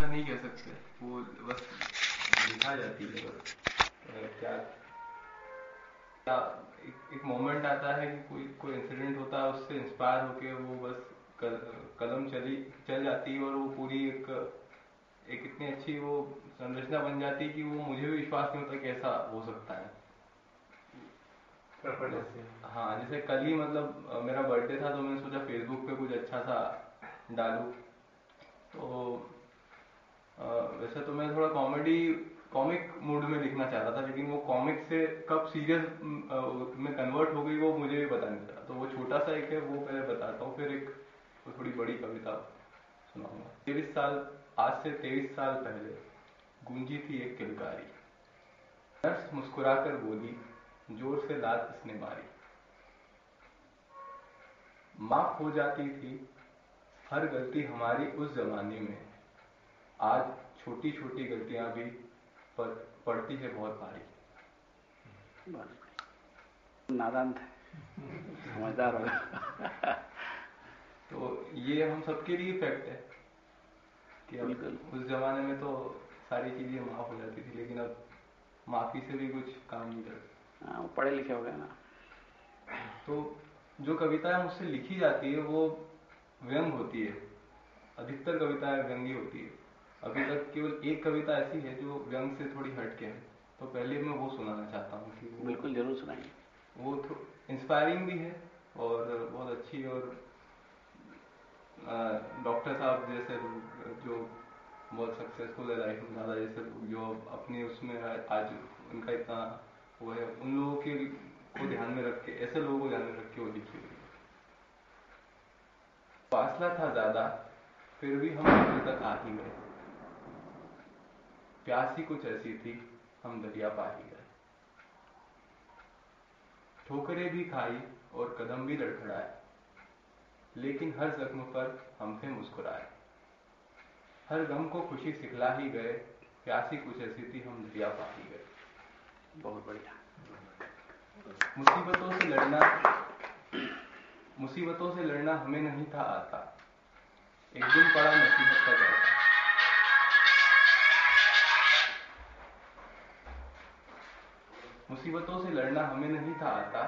ऐसा नहीं कह सकते। वो बस लिखा जाती है। बस क्या क्या एक, एक मोमेंट आता है कि कोई कोई इंसिडेंट होता है उससे इंस्पायर होके वो बस कल, कलम चली चल जाती है और वो पूरी एक एक इतनी अच्छी वो संरचना बन जाती है कि वो मुझे भी विश्वास नहीं होता कि ऐसा हो सकता है। हाँ जैसे कल ही मतलब मेरा बर्थडे था तो मैंने सोचा फेसबुक पे कुछ अच्छा सा डालू। तो वैसे तो मैं थोड़ा कॉमेडी कॉमिक मूड में लिखना चाह रहा था, लेकिन वो कॉमिक से कब सीरियस में कन्वर्ट हो गई वो मुझे भी पता नहीं चला तो वो छोटा सा एक है, वो पहले बताता हूँ, फिर एक थोड़ी बड़ी कविता सुनाऊँगा। तेईस साल, आज से तेईस साल पहले, गूंजी थी एक किलकारी। नर्स मुस्कुराकर बोली, ज़ोर से लात इसने मारी। माफ़ हो जाती थी, हर गलती हमारी उस जमाने में। आज छोटी छोटी गलतियाँ भी पर पड़ती है बहुत भारी नादान थे समझदार होगा। तो ये हम सबके लिए फैक्ट है कि अब उस जमाने में तो सारी चीज़ें माफ़ हो जाती थी लेकिन अब माफ़ी से भी कुछ काम नहीं करते। हाँ पढ़े लिखे हो गए ना। तो जो कविताएँ मुझसे लिखी जाती है वो व्यंग होती है। अधिकतर कविताएँ व्यंगी होती है। अभी तक केवल एक कविता ऐसी है जो व्यंग से थोड़ी हटके है। तो पहले मैं वो सुनाना चाहता हूँ बिल्कुल ज़रूर सुनाइए। वो तो इंस्पायरिंग भी है और बहुत अच्छी और डॉक्टर साहब जैसे जो बहुत सक्सेसफुल है लाइफ में ज़्यादा जैसे जो अपनी उसमें आज उनका इतना वो है उन लोगों के को ध्यान में रख के ऐसे लोगों को ध्यान में रख के वो लिखी हुई फासला था ज़्यादा फिर भी हम मंजिल तक आ ही गए। प्यासी कुछ ऐसी थी हम दरिया पा ही गए। ठोकरें भी खाई और कदम भी लड़खड़ाए लेकिन हर जख्म पर हम थे मुस्कुराए। हर गम को खुशी सिखला ही गए प्यासी कुछ ऐसी थी हम दरिया पा ही गए। बहुत बढ़िया। मुसीबतों से लड़ना मुसीबतों से लड़ना हमें नहीं था आता। एक दिन पड़ा नसीहत का चढ़ता मुसीबतों से लड़ना हमें नहीं था आता,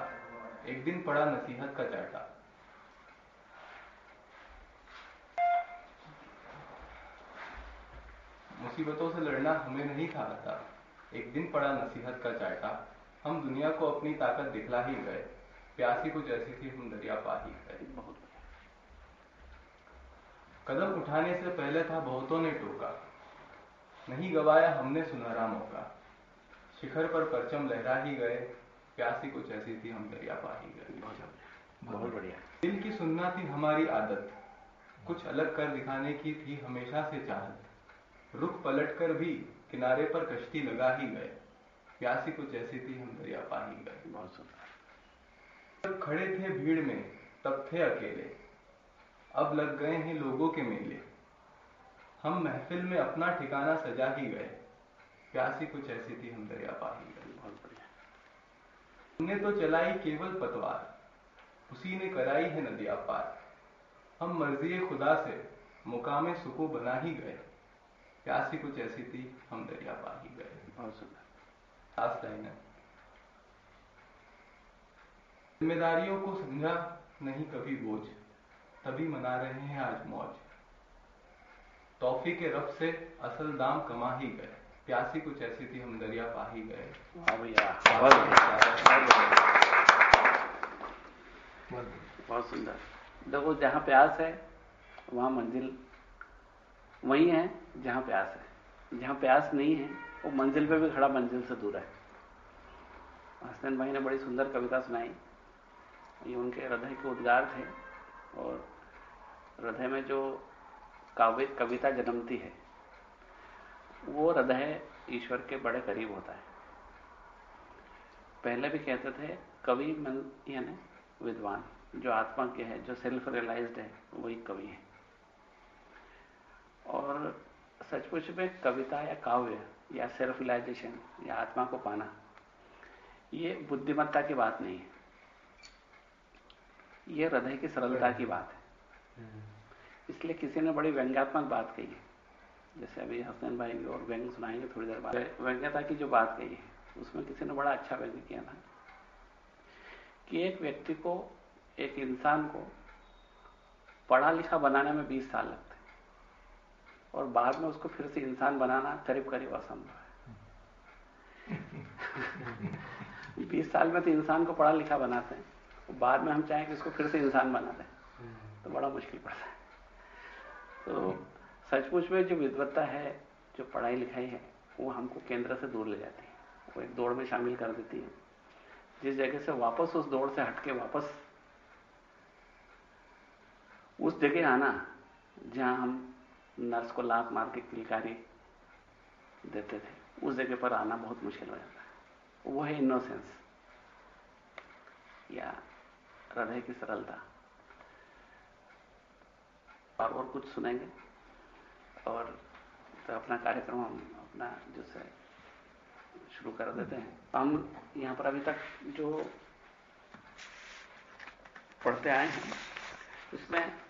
एक दिन पड़ा नसीहत का चाटा। मुसीबतों से लड़ना हमें नहीं था आता, एक दिन पड़ा नसीहत का चाटा। हम दुनिया को अपनी ताकत दिखला ही गए, प्यासी कुछ ऐसी थी हम दरिया पा ही गए। कदम उठाने से पहले था बहुतों ने टोका, नहीं गवाया हमने सुनहरा मौका। शिखर पर परचम लहरा ही गए प्यासी कुछ ऐसी थी हम दरिया पा ही गए। बहुत बढ़िया। दिल की सुनना थी हमारी आदत। कुछ अलग कर दिखाने की थी हमेशा से चाहत। रुख पलट कर भी किनारे पर कश्ती लगा ही गए। प्यासी कुछ ऐसी थी हम दरिया पा ही गए। बहुत सुंदर खड़े थे भीड़ में तब थे अकेले। अब लग गए हैं लोगों के मेले। हम महफिल में अपना ठिकाना सजा ही गए। प्यासी कुछ ऐसी थी हम दरिया पा ही गए हमने तो चलाई केवल पतवार, उसी ने कराई है नदिया पार। हम मर्ज़ी खुदा से मुकाम सुकू बना ही गए। प्यासी कुछ ऐसी थी हम दरिया पा ही गए। जिम्मेदारियों को समझा नहीं कभी बोझ, तभी मना रहे हैं आज मौज। तोहफी के रफ से असल दाम कमा ही गए। प्यासी कुछ ऐसी थी हम दरिया पा ही गए। बहुत सुंदर। देखो जहाँ प्यास है वहाँ मंजिल वही है जहाँ प्यास है। जहाँ प्यास नहीं है वो मंजिल पे भी खड़ा मंजिल से दूर है। हसनैन भाई ने बड़ी सुंदर कविता सुनाई। ये उनके हृदय के उद्गार थे और हृदय में जो काव्य कविता जन्मती है वो हृदय ईश्वर के बड़े करीब होता है। पहले भी कहते थे कवि मन यानी विद्वान जो आत्मा के है जो सेल्फ रियलाइज्ड है वही कवि है। और सचमुच में कविता या काव्य या सेल्फ रियलाइजेशन या आत्मा को पाना ये बुद्धिमत्ता की बात नहीं है। ये हृदय की सरलता की बात है। इसलिए किसी ने बड़ी व्यंग्यात्मक बात कही है। जैसे अभी हसन भाई और व्यंग सुनाएँगे थोड़ी देर बाद। व्यंग्यता की जो बात कही है उसमें किसी ने बड़ा अच्छा व्यंग्य किया था कि एक व्यक्ति को, एक इंसान को पढ़ा लिखा बनाने में 20 साल लगते हैं और बाद में उसको फिर से इंसान बनाना करीब करीब असंभव है। 20 साल में तो इंसान को पढ़ा लिखा बनाते हैं, और बाद में हम चाहें कि उसको फिर से इंसान बना दें तो बड़ा मुश्किल पड़ता है। तो सचमुच में जो विद्वत्ता है, जो पढ़ाई लिखाई है, वो हमको केंद्र से दूर ले जाती है। वो एक दौड़ में शामिल कर देती है। जिस जगह से वापस, उस दौड़ से हटके वापस, उस जगह आना, जहाँ हम नर्स को लात मार के किलकारी देते थे, उस जगह पर आना बहुत मुश्किल हो जाता है। वो है इनोसेंस या हृदय की सरलता। और और कुछ सुनेंगे? और तो अपना कार्यक्रम हम अपना जो है शुरू कर देते हैं। हम यहाँ पर अभी तक जो पढ़ते आए हैं, उसमें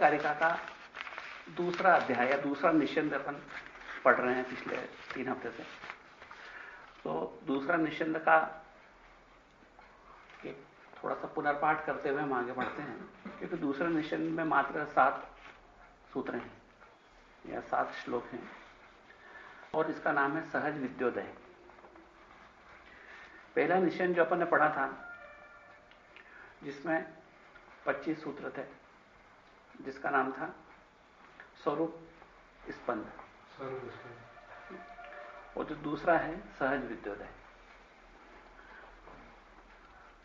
कारिका का दूसरा अध्याय या दूसरा निश्चिंत अपन पढ़ रहे हैं पिछले तीन हफ़्ते से। तो दूसरा निश्चिंत का थोड़ा सा पुनर्पाठ करते हुए हम आगे बढ़ते हैं क्योंकि दूसरे निश्चिंत में मात्र सात सूत्र हैं या सात श्लोक हैं और इसका नाम है सहज विद्योदय पहला निश्चय जो अपन ने पढ़ा था जिसमें 25 सूत्र थे जिसका नाम था स्वरूप स्पंद। और जो दूसरा है सहज विद्योदय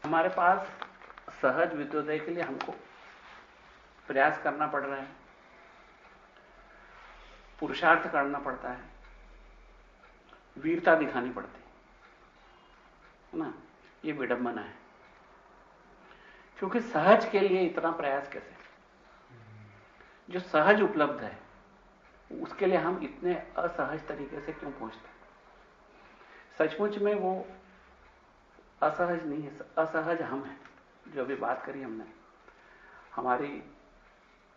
हमारे पास सहज विद्योदय के लिए हमको प्रयास करना पड़ रहा है। पुरुषार्थ करना पड़ता है। वीरता दिखानी पड़ती है। ना? ये विडंबना है। क्योंकि सहज के लिए इतना प्रयास कैसे? जो सहज उपलब्ध है, उसके लिए हम इतने असहज तरीके से क्यों पहुँचते सचमुच में वो असहज नहीं है, असहज हम हैं, जो अभी बात करी हमने। हमारी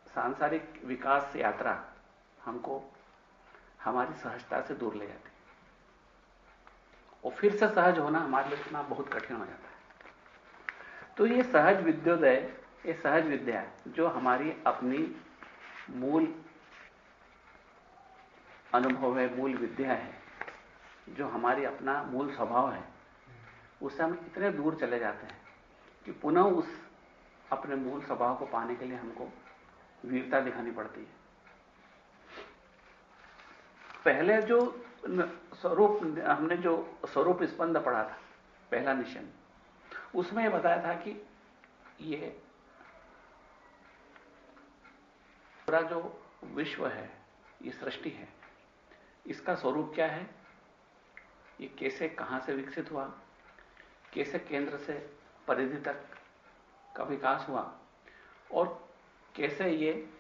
सांसारिक विकास यात्रा हमको, हमारी सहजता से दूर ले जाती। और फिर से सहज होना हमारे लिए इतना बहुत कठिन हो जाता है। तो ये सहज विद्योदय, ये सहज विद्या जो हमारी अपनी मूल अनुभव है, मूल विद्या है, जो हमारी अपना मूल स्वभाव है उससे हम इतने दूर चले जाते हैं कि पुनः उस अपने मूल स्वभाव को पाने के लिए हमको वीरता दिखानी पड़ती है। पहले जो स्वरूप, हमने जो स्वरूप स्पंद पढ़ा था, पहला निशन उसमें यह बताया था कि ये पूरा जो विश्व है ये सृष्टि है, इसका स्वरूप क्या है? ये कैसे, कहाँ से विकसित हुआ? कैसे केंद्र से परिधि तक का विकास हुआ और कैसे ये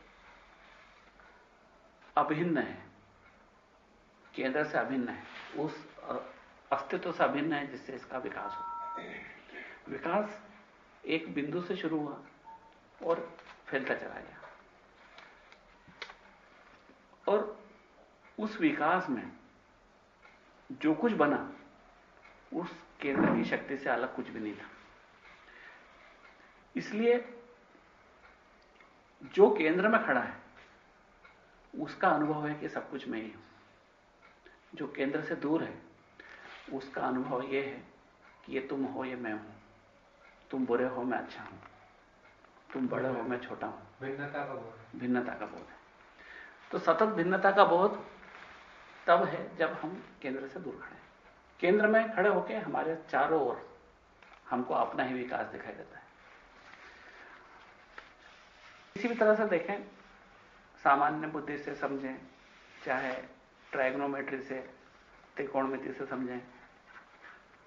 अभिन्न है? केंद्र से अभिन्न है, उस अस्तित्व से अभिन्न है जिससे इसका विकास हुआ। विकास एक बिंदु से शुरू हुआ और फैलता चला गया। और उस विकास में जो कुछ बना, उस केंद्र की शक्ति से अलग कुछ भी नहीं था। इसलिए जो केंद्र में खड़ा है उसका अनुभव है कि सब कुछ मैं ही हूँ। जो केंद्र से दूर है उसका अनुभव यह है कि ये तुम हो ये मैं हूँ। तुम बुरे हो मैं अच्छा हूँ। तुम बड़े हो मैं छोटा हूँ। भिन्नता का बोध। भिन्नता का बोध है। तो सतत भिन्नता का बोध तब है जब हम केंद्र से दूर खड़े केंद्र में खड़े होकर हमारे चारों ओर हमको अपना ही विकास दिखाई देता है। किसी भी तरह से देखें, सामान्य बुद्धि से समझें, चाहे ट्राइग्नोमेट्री से, त्रिकोणमिति से समझें,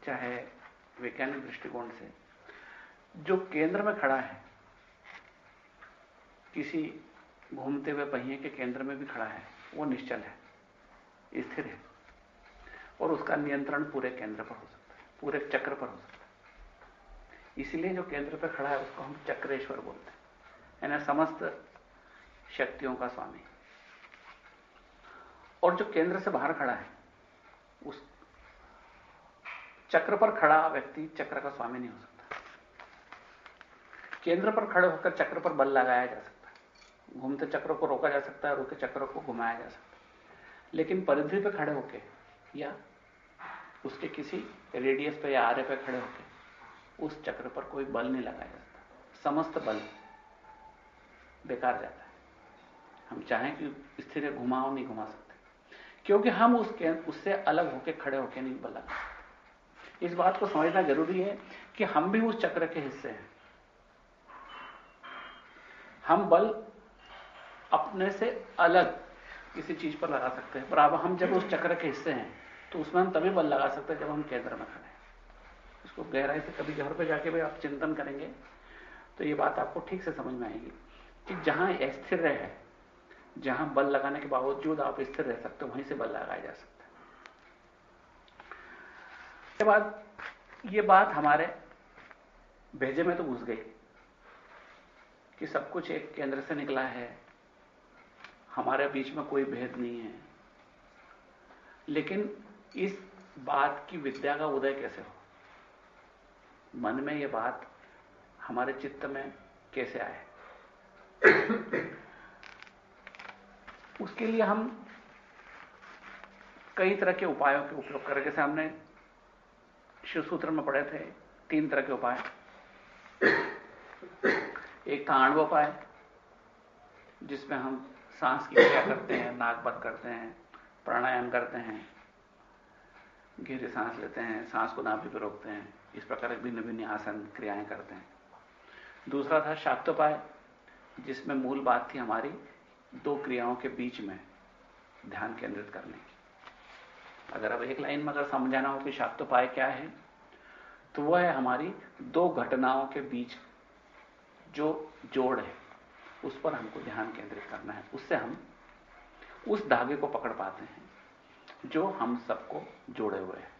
चाहे वैज्ञानिक दृष्टिकोण से, जो केंद्र में खड़ा है, किसी घूमते हुए पहिए के केंद्र में भी खड़ा है, वो निश्चल है, स्थिर है। और उसका नियंत्रण पूरे केंद्र पर हो सकता है, पूरे चक्र पर हो सकता है। इसलिए जो केंद्र पर खड़ा है, उसको हम चक्रेश्वर बोलते हैं। यानी समस्त शक्तियों का स्वामी। और जो केंद्र से बाहर खड़ा है, उस चक्र पर खड़ा व्यक्ति चक्र का स्वामी नहीं हो सकता। केंद्र पर खड़े होकर चक्र पर बल लगाया जा सकता है। घूमते चक्रों को रोका जा सकता है, रोके चक्रों को घुमाया जा सकता है। लेकिन परिधि पर खड़े होकर या उसके किसी रेडियस पे या आरे पे खड़े होकर उस चक्र पर कोई बल नहीं लगाया जाता। समस्त बल बेकार जाता है। हम चाहें कि स्थिर घुमाओ नहीं घुमा सकते। क्योंकि हम उसके, उससे अलग होकर खड़े होकर नहीं बल लगा इस बात को समझना ज़रूरी है कि हम भी उस चक्र के हिस्से हैं। हम बल अपने से अलग किसी चीज़ पर लगा सकते हैं। पर अब हम जब उस चक्र के हिस्से हैं तो उसमें हम तभी बल लगा सकते हैं जब हम केंद्र में खड़े हैं। इसको गहराई से कभी घर पर जाके भी आप चिंतन करेंगे तो ये बात आपको ठीक से समझ में आएगी कि जहाँ स्थिर है, जहाँ बल लगाने के बावजूद आप स्थिर रह सकते हो, वहीं से बल लगाया जा सकता है। बाद ये बात हमारे भेजे में तो घुस गई कि सब कुछ एक केंद्र से निकला है, हमारे बीच में कोई भेद नहीं है। लेकिन इस बात की विद्या का उदय कैसे हो? मन में यह बात हमारे चित्त में कैसे आए? उसके लिए हम कई तरह के उपायों के उपयोग करें। जैसे हमने शिव सूत्र में पढ़े थे, तीन तरह के उपाय। एक था आणव उपाय, जिसमें हम सांस की क्रिया करते हैं, नाक बंद करते हैं, प्राणायाम करते हैं। गहरी सांस लेते हैं, सांस को नाभि पर रोकते हैं, इस प्रकार भिन्न भिन्न आसन क्रियाएँ करते हैं। दूसरा था शाक्तोपाय, जिसमें मूल बात थी हमारी दो क्रियाओं के बीच में ध्यान केंद्रित करने की। अगर अब एक लाइन में अगर समझाना हो कि शाक्तोपाय क्या है तो वह है हमारी दो घटनाओं के बीच जो जोड़ है, उस पर हमको ध्यान केंद्रित करना है। उससे हम उस धागे को पकड़ पाते हैं। जो हम सबको जोड़े हुए हैं।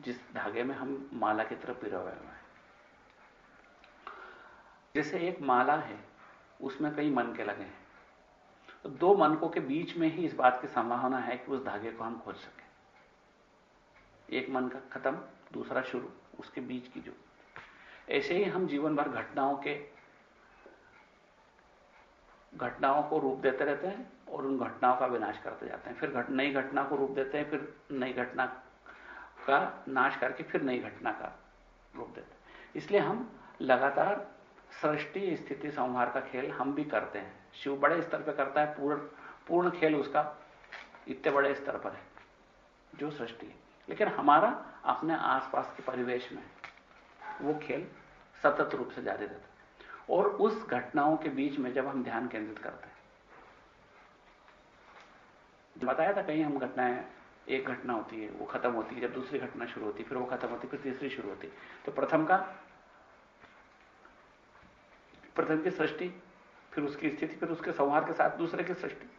जिस धागे में हम माला की तरफ़ पिरे हुए हैं। जैसे एक माला है, उसमें कई मन के लगे हैं। तो दो मनकों के बीच में ही इस बात की संभावना है कि उस धागे को हम खोज सकें। एक मन का खत्म, दूसरा शुरू, उसके बीच की जो। ऐसे ही हम जीवन भर घटनाओं के, घटनाओं को रूप देते रहते हैं। और उन घटनाओं का विनाश करते जाते हैं। फिर घट, नई घटना को रूप देते हैं फिर नई घटना का नाश करके फिर नई घटना का रूप देते हैं। इसलिए हम लगातार सृष्टि स्थिति संहार का खेल हम भी करते हैं। शिव बड़े स्तर पर करता है पूर्ण पूर्ण खेल उसका इतने बड़े स्तर पर है जो सृष्टि है। लेकिन हमारा अपने आसपास के परिवेश में वो खेल सतत रूप से जारी रहता है। और उस घटनाओं के बीच में जब हम ध्यान केंद्रित करते हैं बताया था कहीं हम घटनाएँ, एक घटना होती है, वो खत्म होती है, जब दूसरी घटना शुरू होती है, फिर वो खत्म होती फिर तीसरी शुरू होती तो प्रथम का, प्रथम की सृष्टि, फिर उसकी स्थिति, फिर उसके संहार के साथ दूसरे की सृष्टि।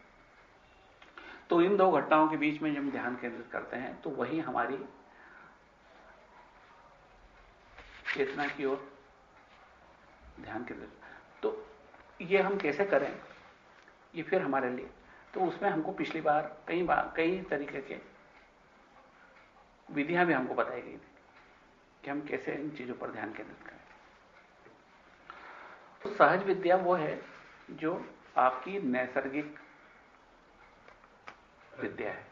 तो इन दो घटनाओं के बीच में जब ध्यान केंद्रित करते हैं तो वही हमारी चेतना की ओर ध्यान केंद्रित। तो ये हम कैसे करें? ये फिर हमारे लिए। तो उसमें हमको पिछली बार कई बार, कई तरीके के विधियाँ भी हमको बताई गई थी कि हम कैसे इन चीज़ों पर ध्यान केंद्रित करें। तो सहज विद्या वो है जो आपकी नैसर्गिक विद्या है।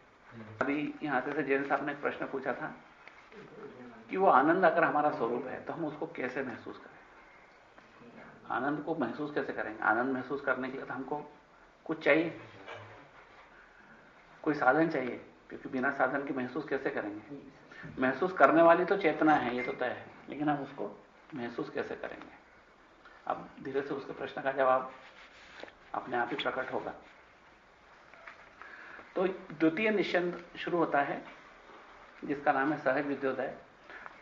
अभी यहाँ से जैन साहब ने एक प्रश्न पूछा था कि वो आनंद अगर हमारा स्वरूप है तो हम उसको कैसे महसूस करें? आनंद को महसूस कैसे करेंगे? आनंद महसूस करने के लिए तो हमको कुछ चाहिए। कोई साधन चाहिए? क्योंकि बिना साधन के महसूस कैसे करेंगे? महसूस करने वाली तो चेतना है ये तो तय है। लेकिन हम उसको महसूस कैसे करेंगे? अब धीरे से उसके प्रश्न का जवाब अपने आप ही प्रकट होगा। तो द्वितीय निश्चंद शुरू होता है जिसका नाम है सहज विद्योदय।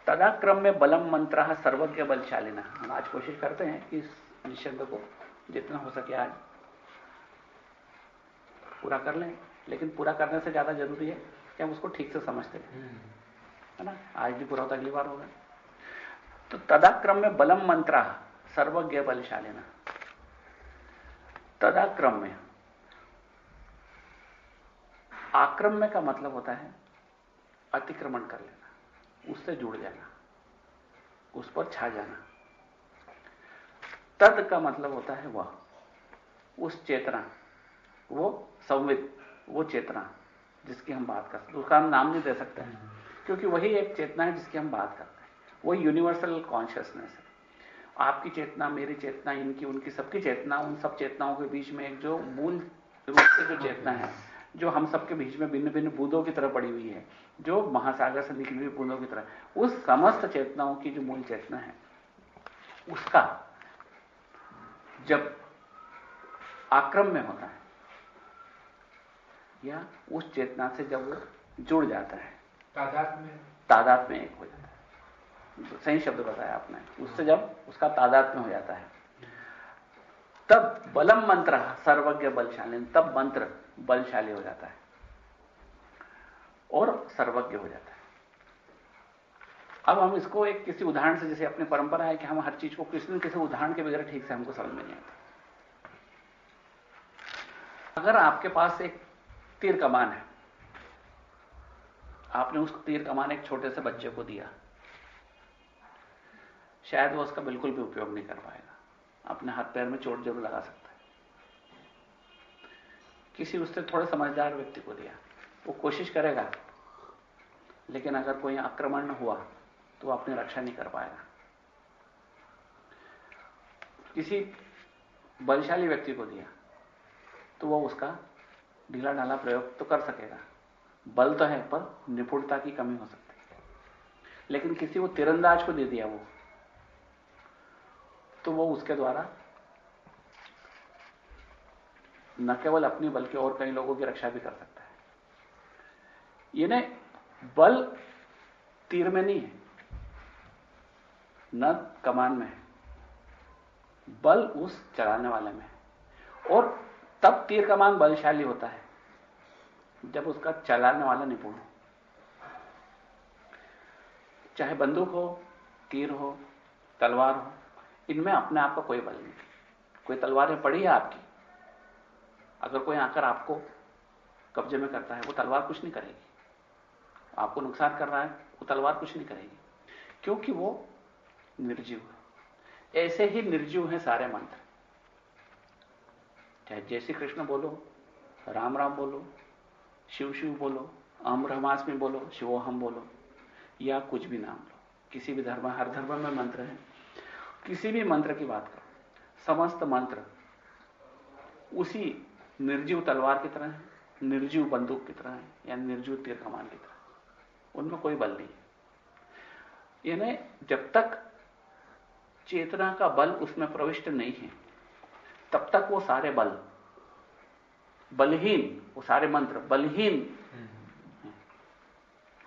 तदाक्रम में बलम मंत्र सर्वज्ञ बलशालिना। हम आज कोशिश करते हैं कि इस निश्चंद को जितना हो सके आज पूरा कर लें। लेकिन पूरा करने से ज़्यादा ज़रूरी है कि हम उसको ठीक से समझते हैं। है ना? आज भी पूरा होता अगली बार होगा। तो तदाक्रम में बलम मंत्र सर्वज्ञ बलशालिना। तदाक्रम्य आक्रम्य का मतलब होता है अतिक्रमण कर लेना उससे जुड़ जाना उस पर छा जाना। तद का मतलब होता है वह उस चेतना वो संविद वो चेतना जिसकी हम बात कर सकते उसका हम नाम नहीं दे सकते। हैं क्योंकि वही एक चेतना है जिसकी हम बात करते हैं। वही यूनिवर्सल कॉन्शियसनेस है। आपकी चेतना, मेरी चेतना, इनकी, उनकी सबकी चेतना, उन सब चेतनाओं के बीच में एक जो मूल रूप से जो चेतना है, जो हम सबके बीच में भिन्न भिन्न बूंदों की तरह पड़ी हुई है, जो महासागर से निकली हुई बूंदों की तरह, उस समस्त चेतनाओं की जो मूल चेतना है, उसका जब आक्रम में होता है या उस चेतना से जब वो जुड़ जाता है। तादाद में? तादाद में एक हो जाता है। सही शब्द बताया आपने। उससे जब उसका तादाद में हो जाता है। तब बलम मंत्र सर्वज्ञ बलशाली तब मंत्र बलशाली हो जाता है। और सर्वज्ञ हो जाता है। अब हम इसको एक किसी उदाहरण से जैसे अपनी परंपरा है कि हम हर चीज़ को किसी न किसी उदाहरण के बगैर ठीक से हमको समझ में नहीं आता। अगर आपके पास एक तीर कमान है। आपने उस तीर कमान एक छोटे से बच्चे को दिया। शायद वो उसका बिल्कुल भी उपयोग नहीं कर पाएगा। अपने हाथ पैर में चोट ज़रूर लगा सकता है। किसी उससे थोड़े समझदार व्यक्ति को दिया। वो कोशिश करेगा, लेकिन अगर कोई आक्रमण हुआ तो अपनी रक्षा नहीं कर पाएगा। किसी बलशाली व्यक्ति को दिया तो वो उसका ढीला ढाला प्रयोग तो कर सकेगा। बल तो है, पर निपुणता की कमी हो सकती है। लेकिन किसी को तिरंदाज को दे दिया वो तो वो उसके द्वारा न केवल अपनी बल्कि और कई लोगों की रक्षा भी कर सकता है। यानी बल तीर में नहीं है, न कमान में है। बल उस चलाने वाले में है। और तब तीर कमान बलशाली होता है, जब उसका चलाने वाला निपुण हो। चाहे बंदूक हो, तीर हो, तलवार हो, इनमें अपने आप का कोई बल नहीं। कोई तलवारें पड़ी है आपकी? अगर कोई आकर आपको कब्जे में करता है, वो तलवार कुछ नहीं करेगी। आपको नुकसान कर रहा है, वो तलवार कुछ नहीं करेगी। क्योंकि वो निर्जीव है। ऐसे ही निर्जीव हैं सारे मंत्र। चाहे जय श्री कृष्ण बोलो, राम राम बोलो, शिव शिव बोलो अहम में बोलो, शिवो हम बोलो, या कुछ भी नाम लो। किसी भी धर्म, हर धर्म में मंत्र है। किसी भी मंत्र की बात करो। समस्त मंत्र उसी निर्जीव तलवार की तरह है, निर्जीव बंदूक की तरह है, या निर्जीव तीर कमान की तरह उनमें कोई बल नहीं है। यानी जब तक चेतना का बल उसमें प्रविष्ट नहीं है तब तक वो सारे बल, बलहीन, वो सारे मंत्र, बलहीन।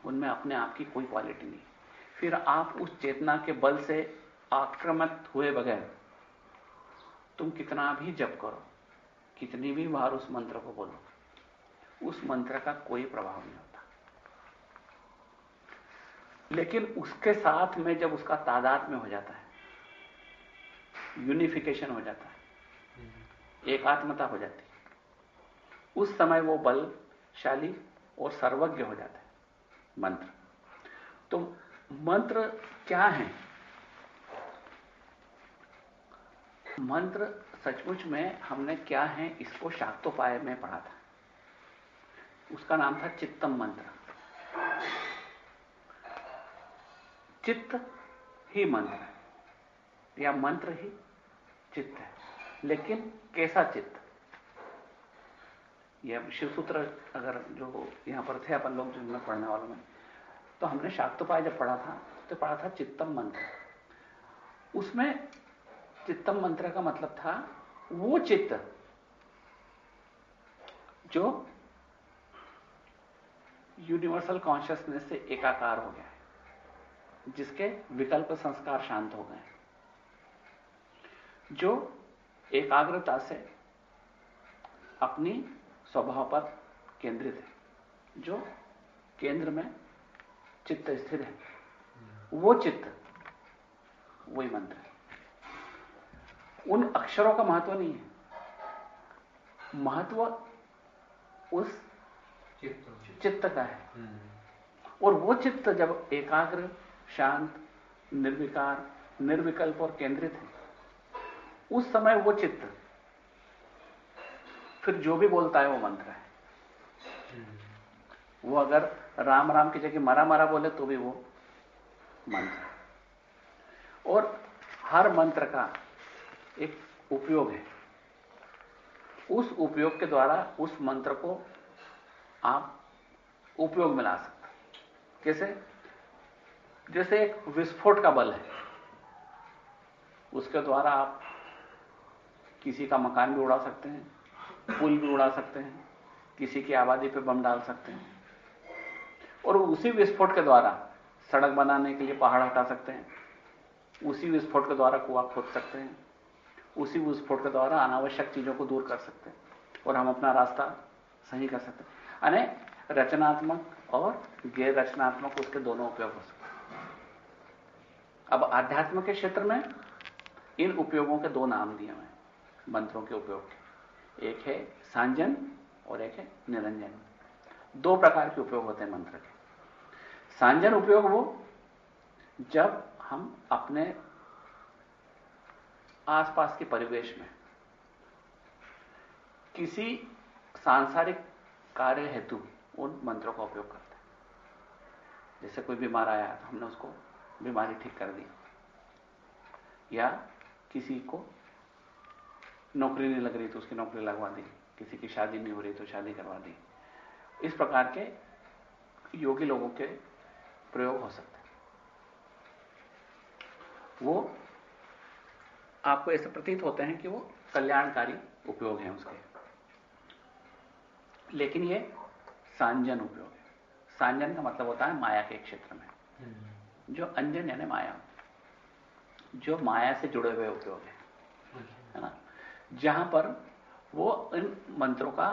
उनमें अपने आप की कोई क्वालिटी नहीं। फिर आप उस चेतना के बल से आक्रमित हुए बगैर, तुम कितना भी जप करो, कितनी भी बार उस मंत्र को बोलो, उस मंत्र का कोई प्रभाव नहीं होता। लेकिन उसके साथ में जब उसका तादाद में हो जाता है यूनिफिकेशन हो जाता है एकात्मता हो जाती है। उस समय वो बलशाली और सर्वज्ञ हो जाता है, मंत्र। तो मंत्र क्या है? मंत्र सचमुच में हमने क्या है, इसको शाक्तोपाय में पढ़ा था। उसका नाम था चित्तम मंत्र। चित्त ही मंत्र है, या मंत्र ही चित्त है। लेकिन कैसा चित्त? यह शिवसूत्र अगर जो यहाँ पर थे अपन लोग जिनमें पढ़ने वालों में तो हमने शाक्तोपाय जब पढ़ा था तो पढ़ा था चित्तम मंत्र। उसमें चित्तम मंत्र का मतलब था वो चित्त जो यूनिवर्सल कॉन्शियसनेस से एकाकार हो गया है, जिसके विकल्प संस्कार शांत हो गए जो एकाग्रता से अपनी स्वभाव पर केंद्रित है। जो केंद्र में चित्त स्थिर है वो चित्त वही मंत्र है। उन अक्षरों का महत्व नहीं है। महत्व उस चित्त का। है। हम्म। और वो चित्त जब एकाग्र शांत निर्विकार निर्विकल्प और केंद्रित है उस समय वो चित्त, फिर जो भी बोलता है वो मंत्र है। वो अगर राम राम की जगह मरा मरा बोले तो भी वो मंत्र है। और हर मंत्र का एक उपयोग है। उस उपयोग के द्वारा उस मंत्र को आप उपयोग में ला सकते कैसे? जैसे एक विस्फोट का बल है। उसके द्वारा आप किसी का मकान भी उड़ा सकते हैं, पुल भी उड़ा सकते हैं, किसी की आबादी पर बम डाल सकते हैं। और उसी विस्फोट के द्वारा सड़क बनाने के लिए पहाड़ हटा सकते हैं, उसी विस्फोट के द्वारा कुआ खोद सकते हैं, उसी विस्फोट के द्वारा अनावश्यक चीज़ों को दूर कर सकते हैं और हम अपना रास्ता सही कर सकते हैं। रचनात्मक और गैर रचनात्मक उसके दोनों उपयोग हो सकते हैं। अब आध्यात्म के क्षेत्र में इन उपयोगों के दो नाम दिए हुए हैं। मंत्रों के उपयोग एक है सांजन और एक है निरंजन। दो प्रकार के उपयोग होते हैं मंत्र के। सांजन उपयोग वो, जब हम अपने आसपास के परिवेश में किसी सांसारिक कार्य हेतु उन मंत्रों का उपयोग करते हैं। जैसे कोई बीमार आया तो हमने उसको बीमारी ठीक कर दी। या किसी को नौकरी नहीं लग रही तो उसकी नौकरी लगवा दी। किसी की शादी नहीं हो रही तो शादी करवा दी। इस प्रकार के योगी लोगों के प्रयोग हो सकते हैं। वो आपको ऐसे प्रतीत होते हैं कि वो कल्याणकारी उपयोग हैं उसके। लेकिन ये सांजन उपयोग है। सांजन का मतलब होता है माया के क्षेत्र में। हम्म। जो अंजन यानी माया। जो माया से जुड़े हुए उपयोग है। है ना? जहाँ पर वो इन मंत्रों का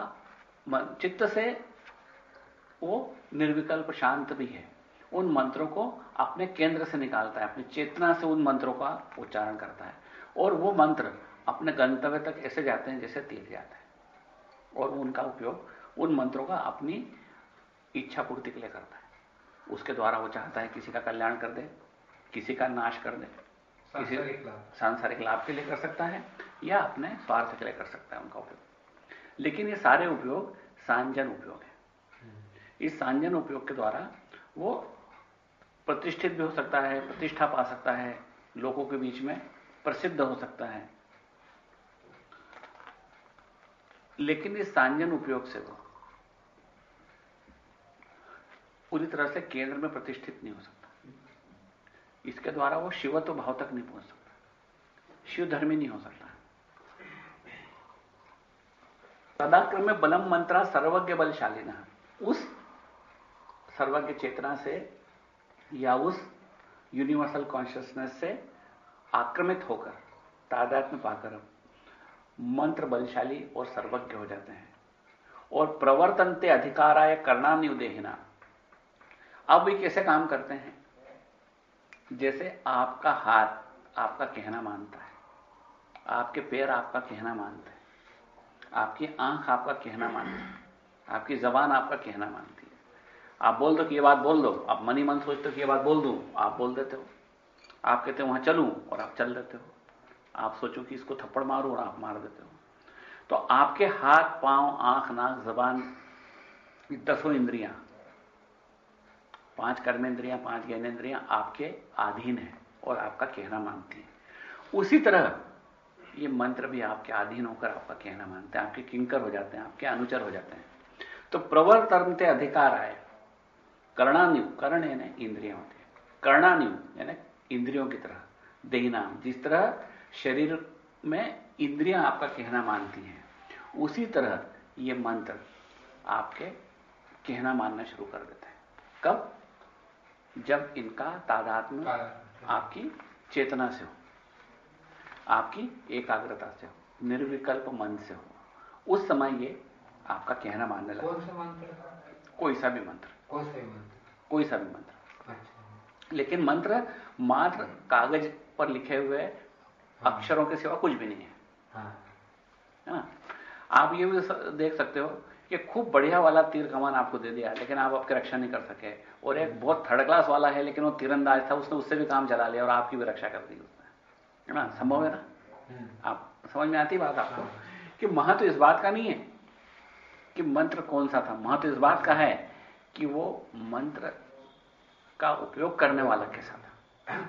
चित्त से वो निर्विकल्प शांत भी है। उन मंत्रों को अपने केंद्र से निकालता है अपनी चेतना से उन मंत्रों का उच्चारण करता है। और वो मंत्र अपने गंतव्य तक ऐसे जाते हैं जैसे तीर जाता है। और उनका उपयोग उन मंत्रों का अपनी इच्छा पूर्ति के लिए करता है। उसके द्वारा वो चाहता है किसी का कल्याण कर दे किसी का नाश कर दे किसी सांसारिक लाभ के लिए कर सकता है। या अपने स्वार्थ के लिए कर सकता है उनका उपयोग। लेकिन ये सारे उपयोग सांजन उपयोग है। इस सांजन उपयोग के द्वारा वो प्रतिष्ठित भी हो सकता है, प्रतिष्ठा पा सकता है, लोगों के बीच में प्रसिद्ध हो सकता है। लेकिन इस सांजन उपयोग से वो पूरी तरह से केंद्र में प्रतिष्ठित नहीं हो सकता। इसके द्वारा वो शिवत्व भाव तक नहीं पहुँच सकता। शिव धर्मी नहीं हो सकता। तदाक्रम में बलम मंत्रा सर्वज्ञ बलशाली न उस सर्वज्ञ चेतना से या उस यूनिवर्सल कॉन्शियसनेस से आक्रमित होकर, तादात्म्य पाकर मंत्र बलशाली और सर्वज्ञ हो जाते हैं। और प्रवर्तनते अधिकाराय करणान्युदेहिना अब वे कैसे काम करते हैं? जैसे आपका हाथ आपका कहना मानता है। आपके पैर आपका कहना मानते हैं। आपकी आँख आपका कहना मानती है। आपकी जबान आपका कहना मानती है। आप बोल दो कि ये बात बोल दो। आप मनी मन सोचते हो कि ये बात बोल दूँ। आप बोल देते हो। आप कहते हो, वहाँ चलूँ और आप चल देते हो। आप सोचो कि इसको थप्पड़ मारो और आप मार देते हो। तो आपके हाथ, पाँव, आँख, नाक, जबान दसों इंद्रियाँ, पाँच कर्मेंद्रियाँ पाँच ज्ञानेन्द्रियाँ आपके अधीन है और आपका कहना मानती है। उसी तरह ये मंत्र भी आपके अधीन होकर आपका कहना मानते हैं आपके किंकर हो जाते हैं आपके अनुचर हो जाते हैं। तो प्रवर प्रवर्तन अधिकार आए। कर्णान्यु कर्ण यानी इंद्रियाँ होती है। कर्णान्यु यानी इंद्रियों की तरह देना जिस तरह शरीर में इंद्रियाँ आपका कहना मानती हैं उसी तरह ये मंत्र आपके कहना मानना शुरू कर देते हैं। कब? जब इनका तादात्म्य। आपकी चेतना से हो। आपकी एकाग्रता से हो निर्विकल्प मन से हो। उस समय ये आपका कहना मानने लगता कोई सा भी मंत्र। कोई सा भी मंत्र? कोई सा भी मंत्र। अच्छा। लेकिन मंत्र मात्र कागज़ पर लिखे हुए हाँ। अक्षरों के सिवा कुछ भी नहीं है। हाँ। है ना? आप ये भी देख सकते हो कि खूब बढ़िया वाला तीर कमान आपको दे दिया लेकिन आप आपकी रक्षा नहीं कर सके। और एक बहुत थर्ड क्लास वाला है लेकिन वो तीरंदाज था उसने उससे भी काम चला लिया और आपकी भी रक्षा कर दी उसने। है ना संभव है ना? हम्म। आप समझ में आती बात आपको? कि महत्व इस बात का नहीं है कि मंत्र कौन सा था। महत्व इस बात का है कि वो मंत्र का उपयोग करने वाला कैसा था।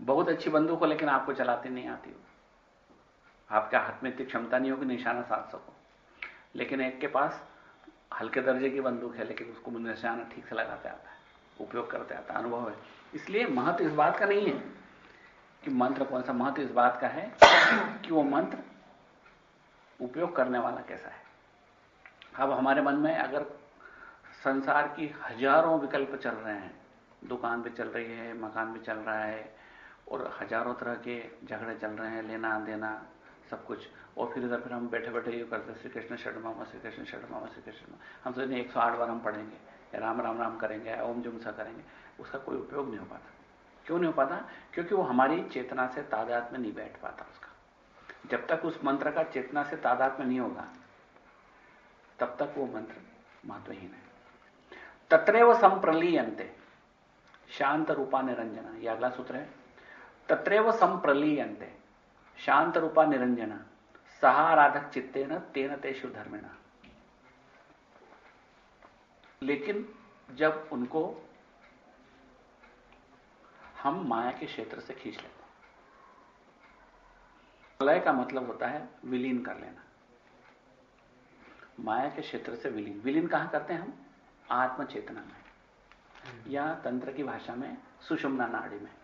बहुत अच्छी बंदूक हो लेकिन आपको चलाती नहीं आती हो। आपके हाथ में इतनी क्षमता नहीं हो कि निशाना साध सको। लेकिन एक के पास हल्के दर्जे की बंदूक है लेकिन उसको निशाना ठीक से लगाते आता है उपयोग करते आता अनुभव है। इसलिए महत्व इस बात का नहीं है कि मंत्र कौन सा महत्व इस बात का है कि वो मंत्र उपयोग करने वाला कैसा है? अब हमारे मन में अगर संसार की हज़ारों विकल्प चल रहे हैं, दुकान भी चल रही है, मकान भी चल रहा है, और हज़ारों तरह के झगड़े चल रहे हैं, लेना देना, सब कुछ, और फिर इधर फिर हम बैठे बैठे ये करते श्री कृष्ण शर्मा श्री कृष्ण शर्मा श्री कृष्ण हम सोचते एक सौ आठ बार हम पढ़ेंगे, राम राम राम करेंगे, ओम जुम सा करेंगे, उसका कोई उपयोग नहीं हो पाता। क्यों नहीं हो पाता? क्योंकि वो हमारी चेतना से तादाद में नहीं बैठ पाता उसका। जब तक उस मंत्र का चेतना से तादाद में नहीं होगा, तब तक वो मंत्र महत्वहीन है। तत्रेव संप्रलीयंते शांत रूपा निरंजना यह अगला सूत्र है। तत्रेव संप्रलीयंते शांत रूपा निरंजना सहाराधक चित्ते न तेन तेषु धर्मिणा लेकिन जब उनको हम माया के क्षेत्र से खींच लेते हैं। लय का मतलब होता है विलीन कर लेना। माया के क्षेत्र से विलीन। विलीन कहाँ करते हैं हम? आत्म चेतना में या तंत्र की भाषा में सुषुम्ना नाड़ी में।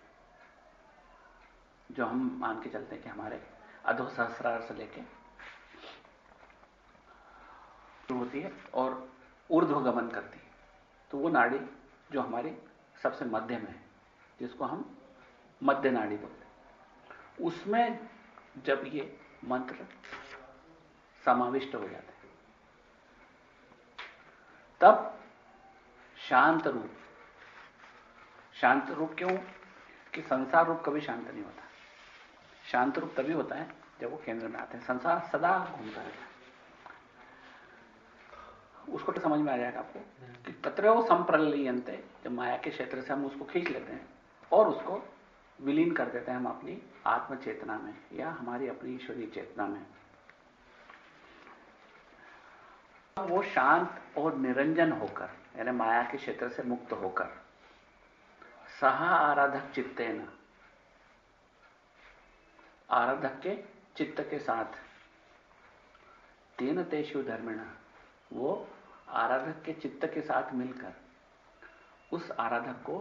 जो हम मान के चलते हैं कि हमारे अधो सहस्रार से लेके होती है और ऊर्ध्व गमन करती है। तो वो नाड़ी जो हमारी सबसे मध्य में है। जिसको हम मध्य नाड़ी बोलते उसमें जब ये मंत्र समाविष्ट हो जाते हैं, तब शांत रूप शांत रूप क्यों? कि संसार रूप कभी शांत नहीं होता। शांत रूप तभी होता है जब वो केंद्र में आते हैं। संसार सदा घूमता रहता है। उसको तो समझ में आ जाएगा आपको कि तत्र संप्रलियंते जब माया के क्षेत्र से हम उसको खींच लेते हैं और उसको विलीन कर देते हैं हम अपनी आत्म चेतना में या हमारी अपनी ईश्वरीय चेतना में। वो शांत और निरंजन होकर, यानी माया के क्षेत्र से मुक्त होकर, सहा आराधक चित्ते न, आराधक के चित्त के साथ, तेन तेषु धर्मिणा, वो आराधक के चित्त के साथ मिलकर उस आराधक को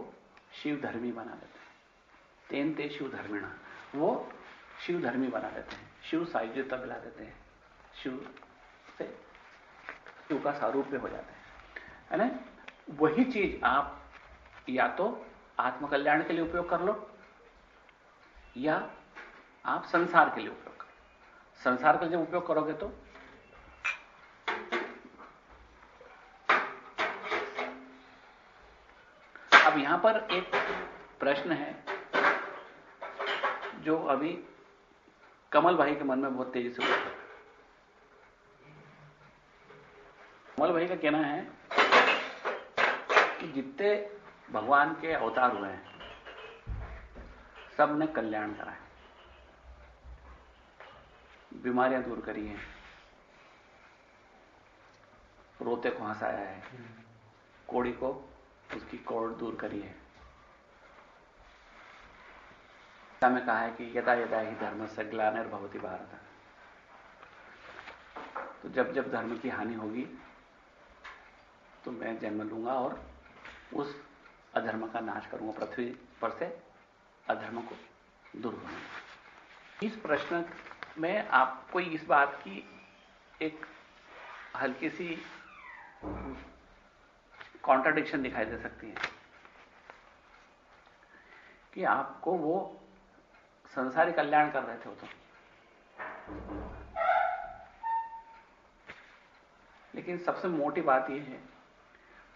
शिव धर्मी बना देते हैं। तेन ते शिव धर्मिणा वो शिव धर्मी बना देते हैं। शिव सायुज्यता मिला देते हैं। शिव से शिव का सारूप्य हो जाते हैं। है ना? वही चीज़ आप या तो आत्मकल्याण के लिए उपयोग कर लो, या आप संसार के लिए उपयोग करो संसार का जब उपयोग करोगे तो अब यहाँ पर एक प्रश्न है जो अभी कमल भाई के मन में बहुत तेज़ी से उठा कमल भाई का कहना है कि जितने भगवान के अवतार हुए हैं सबने कल्याण करा है। बीमारियाँ दूर करी हैं। रोते को हंसाया है। कोड़ी को उसकी कोड़ दूर करी है। में कहा है कि यदा यदा ही धर्म से ग्लानिर्भवती भारत। तो जब जब धर्म की हानि होगी तो मैं जन्म लूँगा और उस अधर्म का नाश करूँगा, पृथ्वी पर से अधर्म को दूर करूँगा इस प्रश्न में आपको इस बात की एक हल्की सी कॉन्ट्राडिक्शन दिखाई दे सकती है। कि आपको वो संसारी कल्याण कर रहे थे वो तो। लेकिन सबसे मोटी बात यह है,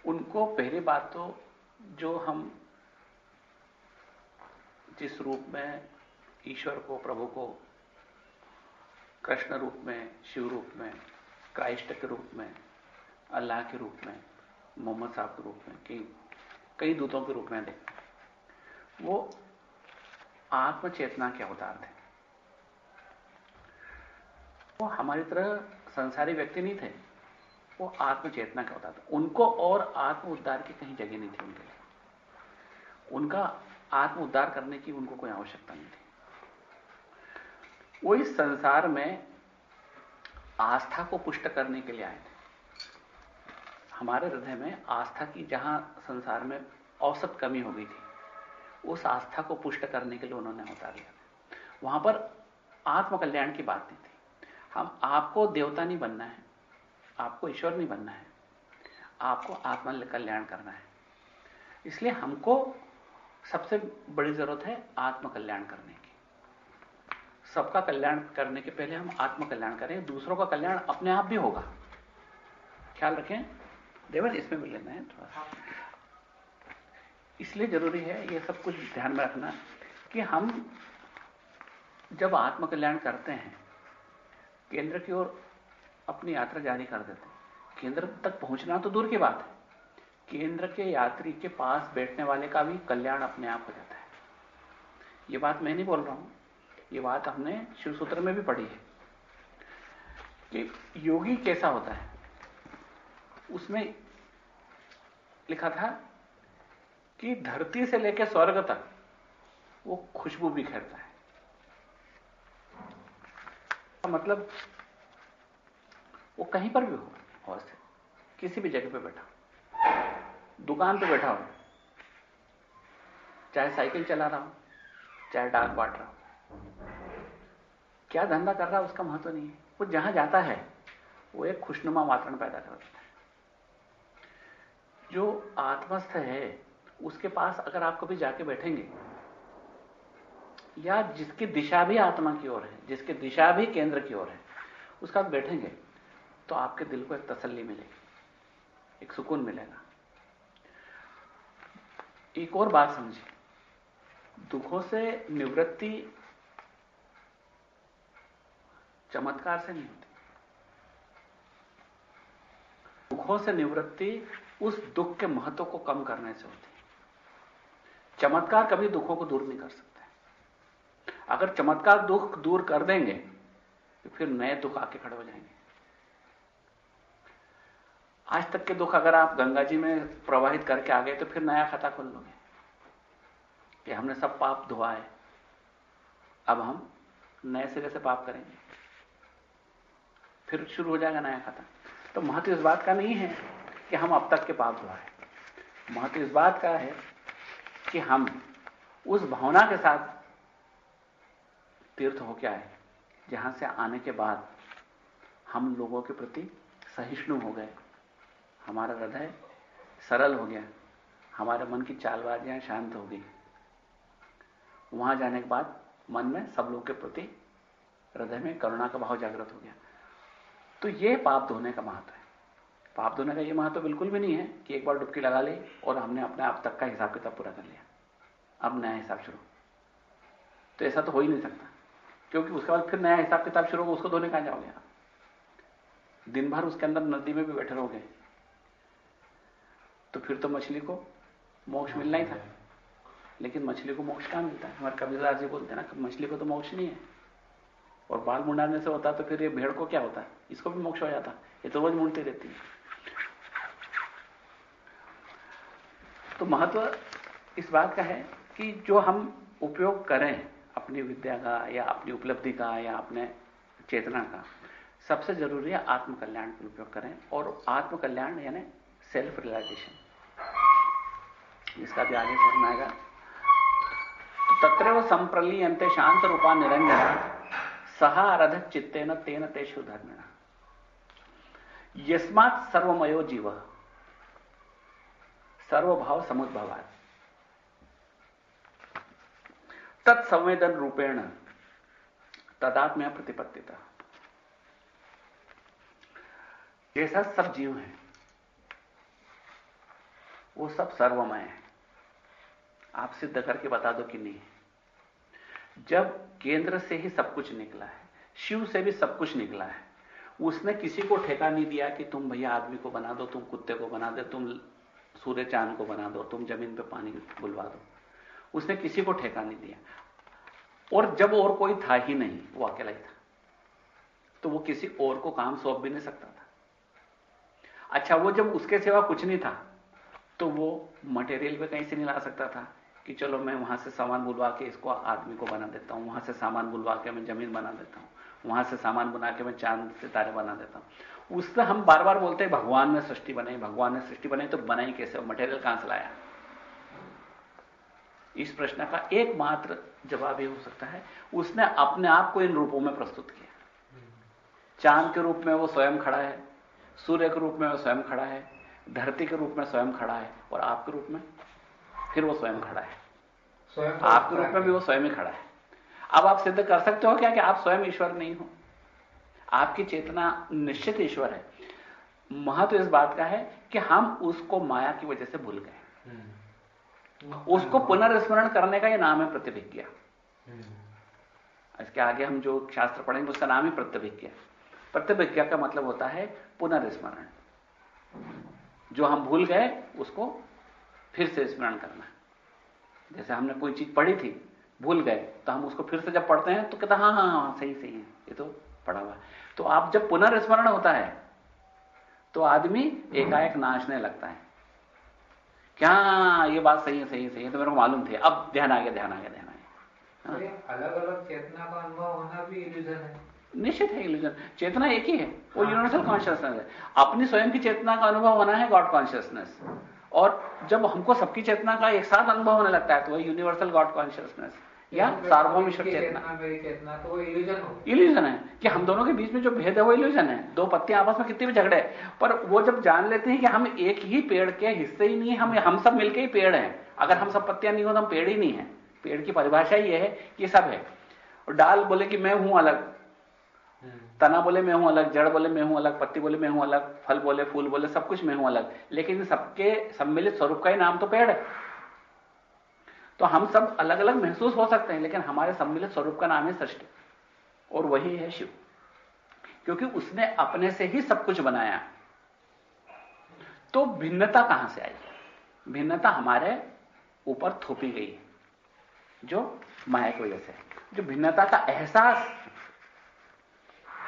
उनको पहली बात तो जो हम जिस रूप में, ईश्वर को, प्रभु को, कृष्ण रूप में, शिव रूप में, क्राइस्ट के रूप में, अल्लाह के रूप में मोहम्मद साहब के रूप में, कई कई दूतों के रूप में देख वो आत्म चेतना के अवतार थे। वो हमारी तरह संसारी व्यक्ति नहीं थे। वो आत्म चेतना के अवतार थे। उनको और आत्म उद्धार की कहीं जगह नहीं थी उनके लिए। उनका आत्म उद्धार करने की उनको कोई आवश्यकता नहीं थी। वो इस संसार में आस्था को पुष्ट करने के लिए आए थे। हमारे हृदय में आस्था की जहाँ संसार में औसत कमी हो गई थी, उस आस्था को पुष्ट करने के लिए उन्होंने अवतार लिया। वहाँ पर आत्मकल्याण की बात नहीं थी। हम आपको देवता नहीं बनना है, आपको ईश्वर नहीं बनना है, आपको आत्म कल्याण करना है। इसलिए हमको सबसे बड़ी ज़रूरत है आत्मकल्याण करने की। सबका कल्याण करने के पहले हम आत्मकल्याण करें, दूसरों का कल्याण अपने आप भी होगा। ख्याल रखें देवन इसमें भी लेना है थोड़ा इसलिए ज़रूरी है ये सब कुछ ध्यान में रखना कि हम जब आत्मकल्याण करते हैं, केंद्र की ओर अपनी यात्रा जारी कर देते हैं। केंद्र तक पहुँचना तो दूर की बात है। केंद्र के यात्री के पास बैठने वाले का भी कल्याण अपने आप हो जाता है। ये बात मैं नहीं बोल रहा हूँ। ये बात हमने शिव सूत्र में भी पढ़ी है कि योगी कैसा होता है? उसमें लिखा था कि धरती से लेकर स्वर्ग तक वो खुशबू भी बिखेरता है। मतलब वो कहीं पर भी हो और से किसी भी जगह पे बैठा दुकान पे बैठा हो, चाहे साइकिल चला रहा हो, चाहे डाक बांट रहा हो, क्या धंधा कर रहा है उसका महत्व नहीं है। वो जहाँ जाता है, वो एक खुशनुमा वातावरण पैदा कर देता है। जो आत्मस्थ है, उसके पास अगर आप कभी जाके बैठेंगे, या जिसकी दिशा भी आत्मा की ओर है, जिसकी दिशा भी केंद्र की ओर है, उसका आप बैठेंगे तो आपके दिल को एक तसल्ली मिलेगी, एक सुकून मिलेगा। एक और बात समझिए, दुखों से निवृत्ति चमत्कार से नहीं होती। दुखों से निवृत्ति उस दुख के महत्व को कम करने से होती है। चमत्कार कभी दुखों को दूर नहीं कर सकते। अगर चमत्कार दुख दूर कर देंगे तो फिर नए दुख आके खड़े हो जाएँगे। आज तक के दुख अगर आप गंगा जी में प्रवाहित करके आ गए तो फिर नया खाता खोल लोगे कि हमने सब पाप धोआए। अब हम नए सिरे से पाप करेंगे। फिर शुरू हो जाएगा नया खाता। तो महत्व इस बात का नहीं है कि हम अब तक के पाप धोआए महत्व इस बात का है कि हम उस भावना के साथ तीर्थ होके आए, जहाँ से आने के बाद हम लोगों के प्रति सहिष्णु हो गए। हमारा हृदय सरल हो गया, हमारे मन की चालबाजियाँ शांत हो गई। वहाँ जाने के बाद मन में सब लोग के प्रति हृदय में करुणा का भाव जागृत हो गया। तो यह पाप धोने का महत्व है। पाप धोने का यह महत्व बिल्कुल भी नहीं है कि एक बार डुबकी लगा ली और हमने अपने आप तक का हिसाब किताब पूरा कर लिया। अब नया हिसाब शुरू। तो ऐसा तो हो ही नहीं सकता। क्योंकि उसके बाद फिर नया हिसाब किताब शुरू होगा, उसको धोने कहाँ जाओगे आप? दिन भर उसके अंदर नदी में भी बैठे रहोगे तो फिर तो मछली को मोक्ष मिलना ही था। लेकिन मछली को मोक्ष कहाँ मिलता है? हमारे कबीरदास जी बोलते हैं ना मछली को तो मोक्ष नहीं है। और बाल मुंडाने से होता तो फिर ये भेड़ को क्या होता? है इसको भी मोक्ष हो जाता। ये तो रोज मुंडती रहती है। तो महत्व इस बात का है कि जो हम उपयोग करें अपनी विद्या का या अपनी उपलब्धि का या अपने चेतना का, सबसे ज़रूरी है आत्मकल्याण का उपयोग करें और आत्मकल्याण यानी सेल्फ रियलाइजेशन इसका भी आगे आएगा। तो तत्र वो संप्रलीयंते शांत रूपा निरंजना, सहा आराधक चित्ते न तेन तेषु धर्मिणा। यस्मात् सर्वमयो जीव। सर्वभाव समुद्भवात। तत्संवेदन रूपेण तदात्म्य प्रतिपत्तिता। जैसा सब जीव है, वो सब सर्वमय है। आप सिद्ध करके बता दो कि नहीं। जब केंद्र से ही सब कुछ निकला है, शिव से भी सब कुछ निकला है, उसने किसी को ठेका नहीं दिया कि तुम भैया आदमी को बना दो, तुम कुत्ते को बना दो, तुम सूर्य चाँद को बना दो, तुम ज़मीन पे पानी बुलवा दो। उसने किसी को ठेका नहीं दिया। और जब और कोई था ही नहीं, वो अकेला ही था। तो वो किसी और को काम सौंप भी नहीं सकता था। अच्छा वो जब उसके सिवा कुछ नहीं था तो वो मटेरियल पे कहीं से नहीं ला सकता था कि चलो मैं वहाँ से सामान बुलवा के इसको आदमी को बना देता हूँ, वहाँ से सामान बुलवा के मैं ज़मीन बना देता हूँ। वहाँ से सामान बना के मैं चाँद सितारे बना देता हूँ। उससे हम बार बार बोलते हैं भगवान ने सृष्टि बनाई भगवान ने सृष्टि बनाई तो बनाई कैसे? मटेरियल कहाँ से लाया? इस प्रश्न का एकमात्र जवाब यह हो सकता है उसने अपने आप को इन रूपों में प्रस्तुत किया। चाँद के रूप में वो स्वयं खड़ा है सूर्य के रूप में वो स्वयं खड़ा है धरती के रूप में स्वयं खड़ा है और आपके रूप में फिर वो स्वयं खड़ा है। स्वयं आपके रूप में भी वो स्वयं ही खड़ा है। अब आप सिद्ध कर सकते हो क्या कि आप स्वयं ईश्वर नहीं हो? आपकी चेतना निश्चित ईश्वर है। महत्व इस बात का है कि हम उसको माया की वजह से भूल गए। हम्म। उसको पुनर्स्मरण करने का यह नाम है प्रतिभिज्ञा। हम्म। इसके आगे हम जो शास्त्र पढ़ेंगे उसका नाम ही प्रतिभिज्ञा। प्रतिभिज्ञा का मतलब होता है पुनर्स्मरण। जो हम भूल गए उसको फिर से स्मरण करना। जैसे हमने कोई चीज़ पढ़ी थी भूल गए। तो हम उसको फिर से जब पढ़ते हैं तो कहते हाँ हाँ हाँ सही सही है। ये तो पढ़ा हुआ तो आप जब पुनर्स्मरण होता है तो आदमी एकाएक नाचने लगता है। क्या ये बात सही है सही है सही है? तो मेरे को मालूम थे। अब ध्यान आ गया ध्यान आ गया ध्यान आ गया। अलग अलग चेतना का अनुभव होना भी इल्यूजन है। निश्चित है इल्यूजन चेतना एक ही है। वो यूनिवर्सल कॉन्शियसनेस है। अपनी स्वयं की चेतना का अनुभव होना है गॉड कॉन्शियसनेस और जब हमको सबकी चेतना का एक साथ अनुभव होने लगता है तो वह यूनिवर्सल गॉड कॉन्शियसनेस या सार्वभौम ईश्वर चेतना। तो इल्यूजन है कि हम दोनों के बीच में जो भेद है वो इल्यूजन है। दो पत्तियाँ आपस में कितने भी झगड़े पर वो जब जान लेते हैं कि हम एक ही पेड़ के हिस्से ही नहीं है हम हम सब मिलके ही पेड़ हैं। अगर हम सब पत्तियाँ नहीं हो तो हम पेड़ ही नहीं है। पेड़ की परिभाषा ये है कि सब है। और डाल बोले कि मैं हूँ अलग। तना बोले मैं हूँ अलग, जड़ बोले मैं हूँ अलग, पत्ती बोले मैं हूँ अलग, फल बोले, फूल बोले, सब कुछ मैं हूँ अलग। लेकिन सबके सम्मिलित स्वरूप का ही नाम तो पेड़ है। तो हम सब अलग अलग महसूस हो सकते हैं, लेकिन हमारे सम्मिलित स्वरूप का नाम है सृष्टि। और वही है शिव। क्योंकि उसने अपने से ही सब कुछ बनाया। तो भिन्नता कहाँ से आई? भिन्नता हमारे ऊपर थोपी गई है जो माया की वजह से। जो भिन्नता का एहसास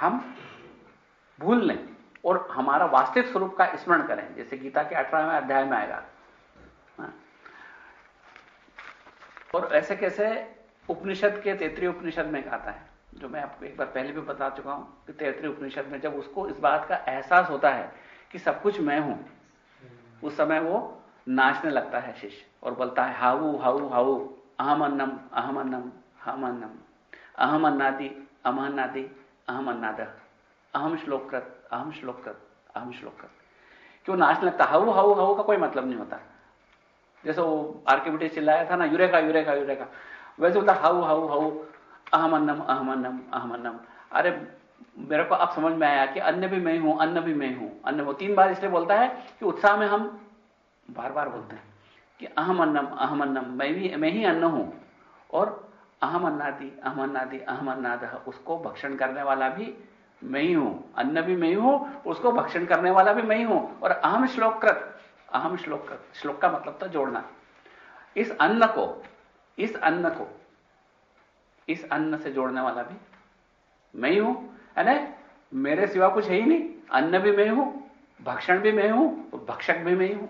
हम भूल लें और हमारा वास्तविक स्वरूप का स्मरण करें, जैसे गीता के अठारहवें अध्याय में आएगा हाँ। और ऐसे कैसे उपनिषद के तेतरी उपनिषद में कहता है, जो मैं आपको एक बार पहले भी बता चुका हूँ कि तेतरी उपनिषद में जब उसको इस बात का एहसास होता है कि सब कुछ मैं हूँ, उस समय वो नाचने लगता है शिष्य और बोलता है हाउ हाउ हाउ अहम अन्नम अहम अन्नम हम अन्नम अहम अन्नादि अमहन्नादि अहम अन्नाद, अहम श्लोककृत अहम श्लोककृत अहम श्लोककृत। क्यों नाचने लगता? हाउ हाउ हाउ का कोई मतलब नहीं होता। जैसे वो आर्किबिटी चिल्लाया था ना, यूरेका यूरेका यूरेका। वैसे बोलता, हाउ हाउ हाउ, अहम अन्नम अहम अन्नम अहम अन्नम। अरे, मेरे को अब समझ में आया कि अन्न भी मैं हूँ अन्न भी मैं हूँ अन्न वो तीन बार इसलिए बोलता है कि उत्साह में हम बार बार बोलते हैं कि अहम अन्नम अहम अन्नम, मैं भी, मैं ही अन्न हूँ। और अहम अन्नादि अहम अन्नादि अहम अन्नाद उसको भक्षण करने वाला भी मैं ही हूँ अन्न भी मैं ही हूँ उसको भक्षण करने वाला भी मैं ही हूँ और अहम श्लोककृत अहम श्लोककृत श्लोक का मतलब था जोड़ना इस अन्न को इस अन्न को इस अन्न से जोड़ने वाला भी मैं ही हूँ है मेरे सिवा कुछ है ही नहीं अन्न भी मैं हूँ भक्षण भी मैं हूँ भक्षक भी मैं ही हूँ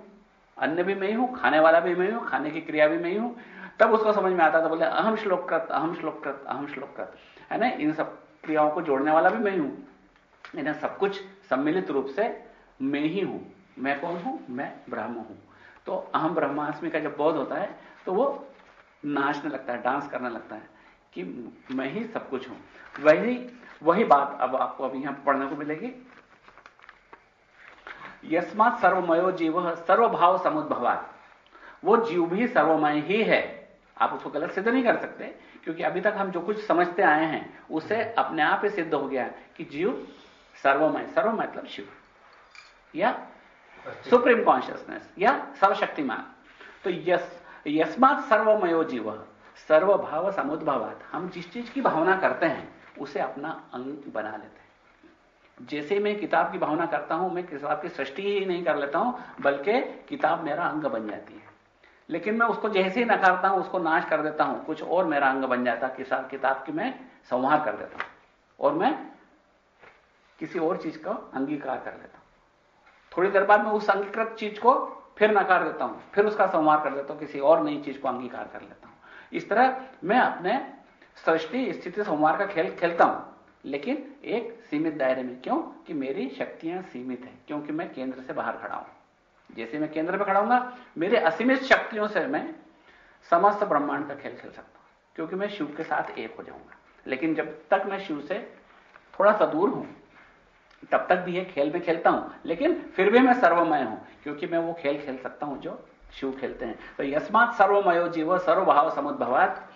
अन्न भी मैं ही हूँ खाने वाला भी मैं हूँ खाने की क्रिया भी मैं ही हूँ तब उसको समझ में आता था बोले अहम श्लोककृत अहम श्लोककृत अहम श्लोककृत है ना? इन सब क्रियाओं को जोड़ने वाला भी मैं ही। हूँ इन्हें सब कुछ सम्मिलित रूप से मैं ही हूँ। मैं कौन हूँ? मैं ब्रह्म हूँ। तो अहम ब्रह्मास्मि का जब बोध होता है तो वो नाचने लगता है, डांस करने लगता है कि मैं ही सब कुछ हूँ। वही वही बात अब आपको अभी यहाँ पढ़ने को मिलेगी। यस्मात सर्वमयो जीव सर्वभाव समुद्भवात। वो जीव भी सर्वमय ही है। आप उसको गलत सिद्ध नहीं कर सकते क्योंकि अभी तक हम जो कुछ समझते आए हैं उसे अपने आप ही सिद्ध हो गया कि जीव सर्वमय सर्व मतलब शिव। या सुप्रीम कॉन्शियसनेस या सर्वशक्तिमान। तो यस यस्मात सर्वमयो जीव सर्वभाव समुद्भवात। हम जिस चीज़ की भावना करते हैं उसे अपना अंग बना लेते हैं। जैसे मैं किताब की भावना करता हूँ मैं किताब की सृष्टि ही नहीं कर लेता हूँ बल्कि किताब मेरा अंग बन जाती है। लेकिन मैं उसको जैसे ही नकारता हूँ, उसको नाश कर देता हूँ। कुछ और मेरा अंग बन जाता किसान किताब की मैं संहार कर देता हूँ। और मैं किसी और चीज़ का अंगीकार कर लेता हूँ। थोड़ी देर बाद मैं उस अंगीकृत चीज़ को फिर नकार देता हूँ, फिर उसका संवार कर देता हूँ, किसी और नई चीज़ को अंगीकार कर लेता हूँ। इस तरह मैं अपने सृष्टि स्थिति संवार का खेल खेलता हूँ, लेकिन एक सीमित दायरे में। क्यों? कि मेरी शक्तियाँ सीमित हैं, क्योंकि मैं केंद्र से बाहर खड़ा हूँ। जैसे मैं केंद्र में खड़ा हूँगा मेरे असीमित शक्तियों से मैं समस्त ब्रह्मांड का खेल खेल सकता हूँ, क्योंकि मैं शिव के साथ एक हो जाऊँगा। लेकिन जब तक मैं शिव से थोड़ा सा दूर हूँ, तब तक भी ये खेल में खेलता हूँ, लेकिन फिर भी मैं सर्वमय हूँ, क्योंकि मैं वो खेल खेल सकता हूँ जो शिव खेलते हैं। तो यस्मात सर्वमयो जीव सर्वभाव समुद्भवात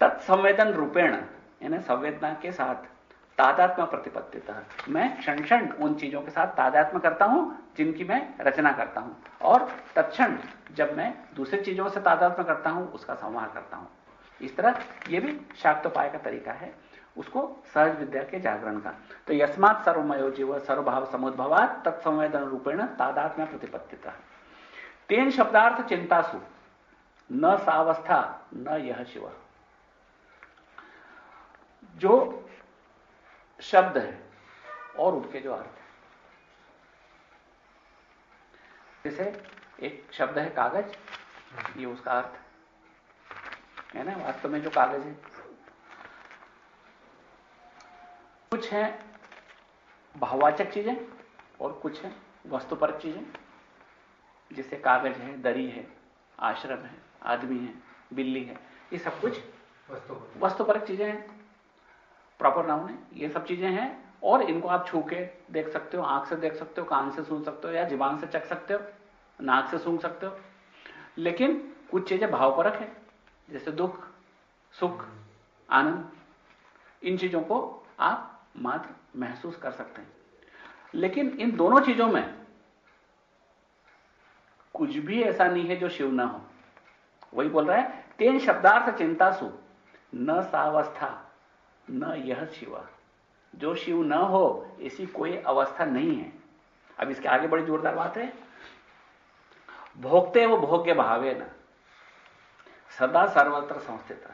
तत्संवेदन रूपेण, यानी संवेदना के साथ तादात्म प्रतिपत्तिता मैं क्षण क्षण उन चीज़ों के साथ तादात्म करता हूँ, जिनकी मैं रचना करता हूँ। और तत्क्षण जब मैं दूसरी चीज़ों से तादात्म करता हूँ, उसका संवार करता हूँ। इस तरह यह भी शाक्तोपाय का तरीका है, उसको सहज विद्या के जागरण का। तो यस्मात सर्वमयो जीव सर्वभाव समुद्भवात तत्संवेदन रूपेण तादात्म्य प्रतिपत्तिता तेन शब्दार्थ चिंतासु, न सावस्था, न यह शिव। जो शब्द है और उनके जो अर्थ है। जैसे एक शब्द है कागज़। ये उसका अर्थ है ना? वास्तव में जो कागज़ है। कुछ है भाववाचक चीज़ें और कुछ है वस्तुपरक चीज़ें जैसे कागज़ है दरी है आश्रम है आदमी है बिल्ली है। ये सब कुछ वस्तुपरक चीज़ें हैं। प्रॉपर नाउन है, ये सब चीज़ें हैं, और इनको आप छू के देख सकते हो, आँख से देख सकते हो, कान से सुन सकते हो, या जीवान से चख सकते हो, नाक से सूंघ सकते हो। लेकिन कुछ चीज़ें भावपरक है जैसे दुख, सुख, आनंद, इन चीज़ों को आप मात्र महसूस कर सकते हैं। लेकिन इन दोनों चीज़ों में कुछ भी ऐसा नहीं है जो शिव ना हो। वही बोल रहा है, तेन शब्दार्थ चिंता सु न सावस्था। न यह शिव। जो शिव न हो, ऐसी कोई अवस्था नहीं है। अब इसके आगे बड़ी जोरदार बात है। भोगते वो भोग्य भावे न। सदा सर्वत्र संस्थित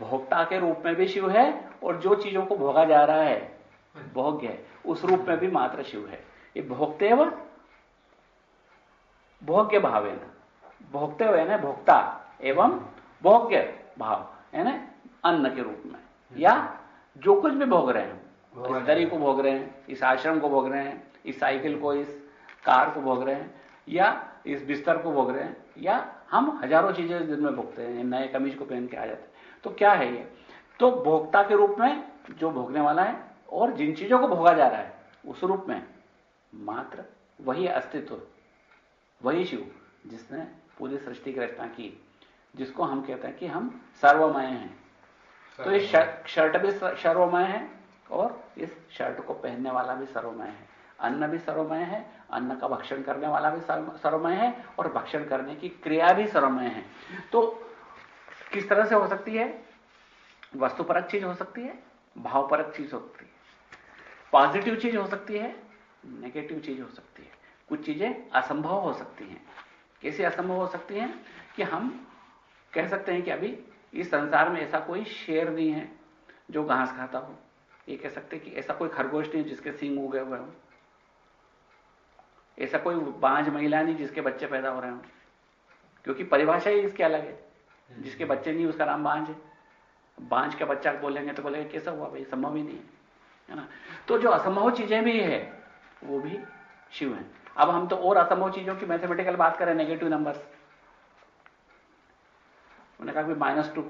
भोक्ता के रूप में भी शिव है और जो चीज़ों को भोगा जा रहा है, भोग्य है। उस रूप में भी मात्र शिव है। ये भोगते व भोग्य भाव ना। भोगते हुए ना भोक्ता एवं भोग्य भाव है ना अन्न के रूप में। या जो कुछ भी भोग रहे हैं इस दरी को भोग रहे हैं इस आश्रम को भोग रहे हैं इस साइकिल को इस कार को भोग रहे हैं या इस बिस्तर को भोग रहे हैं या हम हज़ारों चीज़ें दिन में भोगते हैं नए कमीज को पहन के आ जाते हैं। तो क्या है ये? तो भोक्ता के रूप में जो भोगने वाला है और जिन चीज़ों को भोगा जा रहा है उस रूप में मात्र वही अस्तित्व वही शिव जिसने पूरी सृष्टि की रचना की जिसको हम कहते हैं कि हम सर्वमय हैं। तो इस शर्ट भी सर्वमय है और इस शर्ट को पहनने वाला भी सर्वमय है। अन्न भी सर्वमय है, अन्न का भक्षण करने वाला भी सर्वमय है और भक्षण करने की क्रिया भी सर्वमय है। तो किस तरह से हो सकती है? वस्तुपरक चीज़ हो सकती है, भावपरक चीज़ हो सकती है। पॉजिटिव चीज़ हो सकती है, नेगेटिव चीज़ हो सकती है। कुछ चीज़ें असंभव हो सकती हैं। कैसे असंभव हो सकती हैं कि हम कह सकते हैं कि अभी इस संसार में ऐसा कोई शेर नहीं है जो घास खाता हो। ये कह सकते कि ऐसा कोई खरगोश नहीं जिसके सींग उगे हुए हो। ऐसा कोई बांझ महिला नहीं जिसके बच्चे पैदा हो रहे हो। क्योंकि परिभाषा ही इसके अलग है। जिसके बच्चे नहीं उसका नाम बांझ है। बांझ का बच्चा बोलेंगे तो बोलेंगे कैसा हुआ भाई? संभव ही नहीं है। ना? तो जो असंभव चीज़ें भी है वो भी शिव है। अब हम तो और असंभव चीज़ों की मैथमेटिकल बात करें नेगेटिव नंबर्स उन्होंने कहा माइनस टू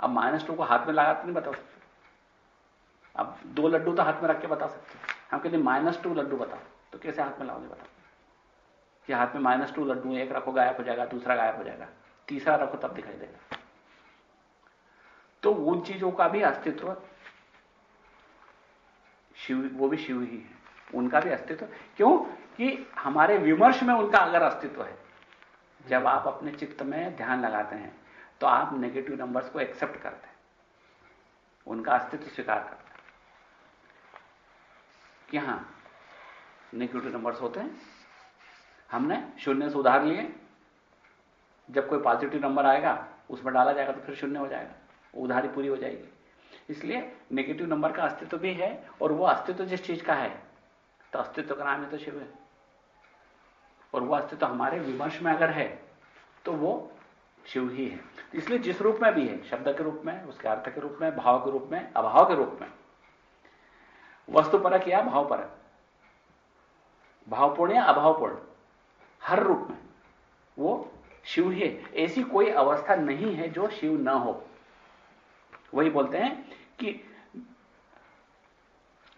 अब माइनस टू को हाथ में लगा नहीं बता सकते अब दो लड्डू तो हाथ में रख के बता सकते हम कहते माइनस टू लड्डू बताओ। तो कैसे हाथ में लाओगे बताओ? कि हाथ में माइनस टू लड्डू एक रखो गायब हो जाएगा, दूसरा गायब हो जाएगा। तीसरा रखो तब दिखाई देगा। तो उन चीज़ों का भी अस्तित्व शिव, वो भी शिव ही है। उनका भी अस्तित्व। क्यों? कि हमारे विमर्श में उनका अगर अस्तित्व है। जब आप अपने चित्त में ध्यान लगाते हैं तो आप नेगेटिव नंबर्स को एक्सेप्ट करते हैं। उनका अस्तित्व स्वीकार करते हैं। कि हाँ नेगेटिव नंबर्स होते हैं। हमने शून्य से उधार लिए। जब कोई पॉजिटिव नंबर आएगा, उसमें डाला जाएगा तो फिर शून्य हो जाएगा। उधारी पूरी हो जाएगी। इसलिए नेगेटिव नंबर का अस्तित्व भी है और वो अस्तित्व जिस चीज़ का है तो अस्तित्व का नाम है तो शिव है। और वो अस्तित्व हमारे विमर्श में अगर है तो वो शिव ही है। इसलिए जिस रूप में भी है, शब्द के रूप में, उसके अर्थ के रूप में, भाव के रूप में, अभाव के रूप में, वस्तु परक या भाव परक भावपूर्ण या अभावपूर्ण, हर रूप में, वो शिव ही है। ऐसी कोई अवस्था नहीं है जो शिव न हो। वही बोलते हैं कि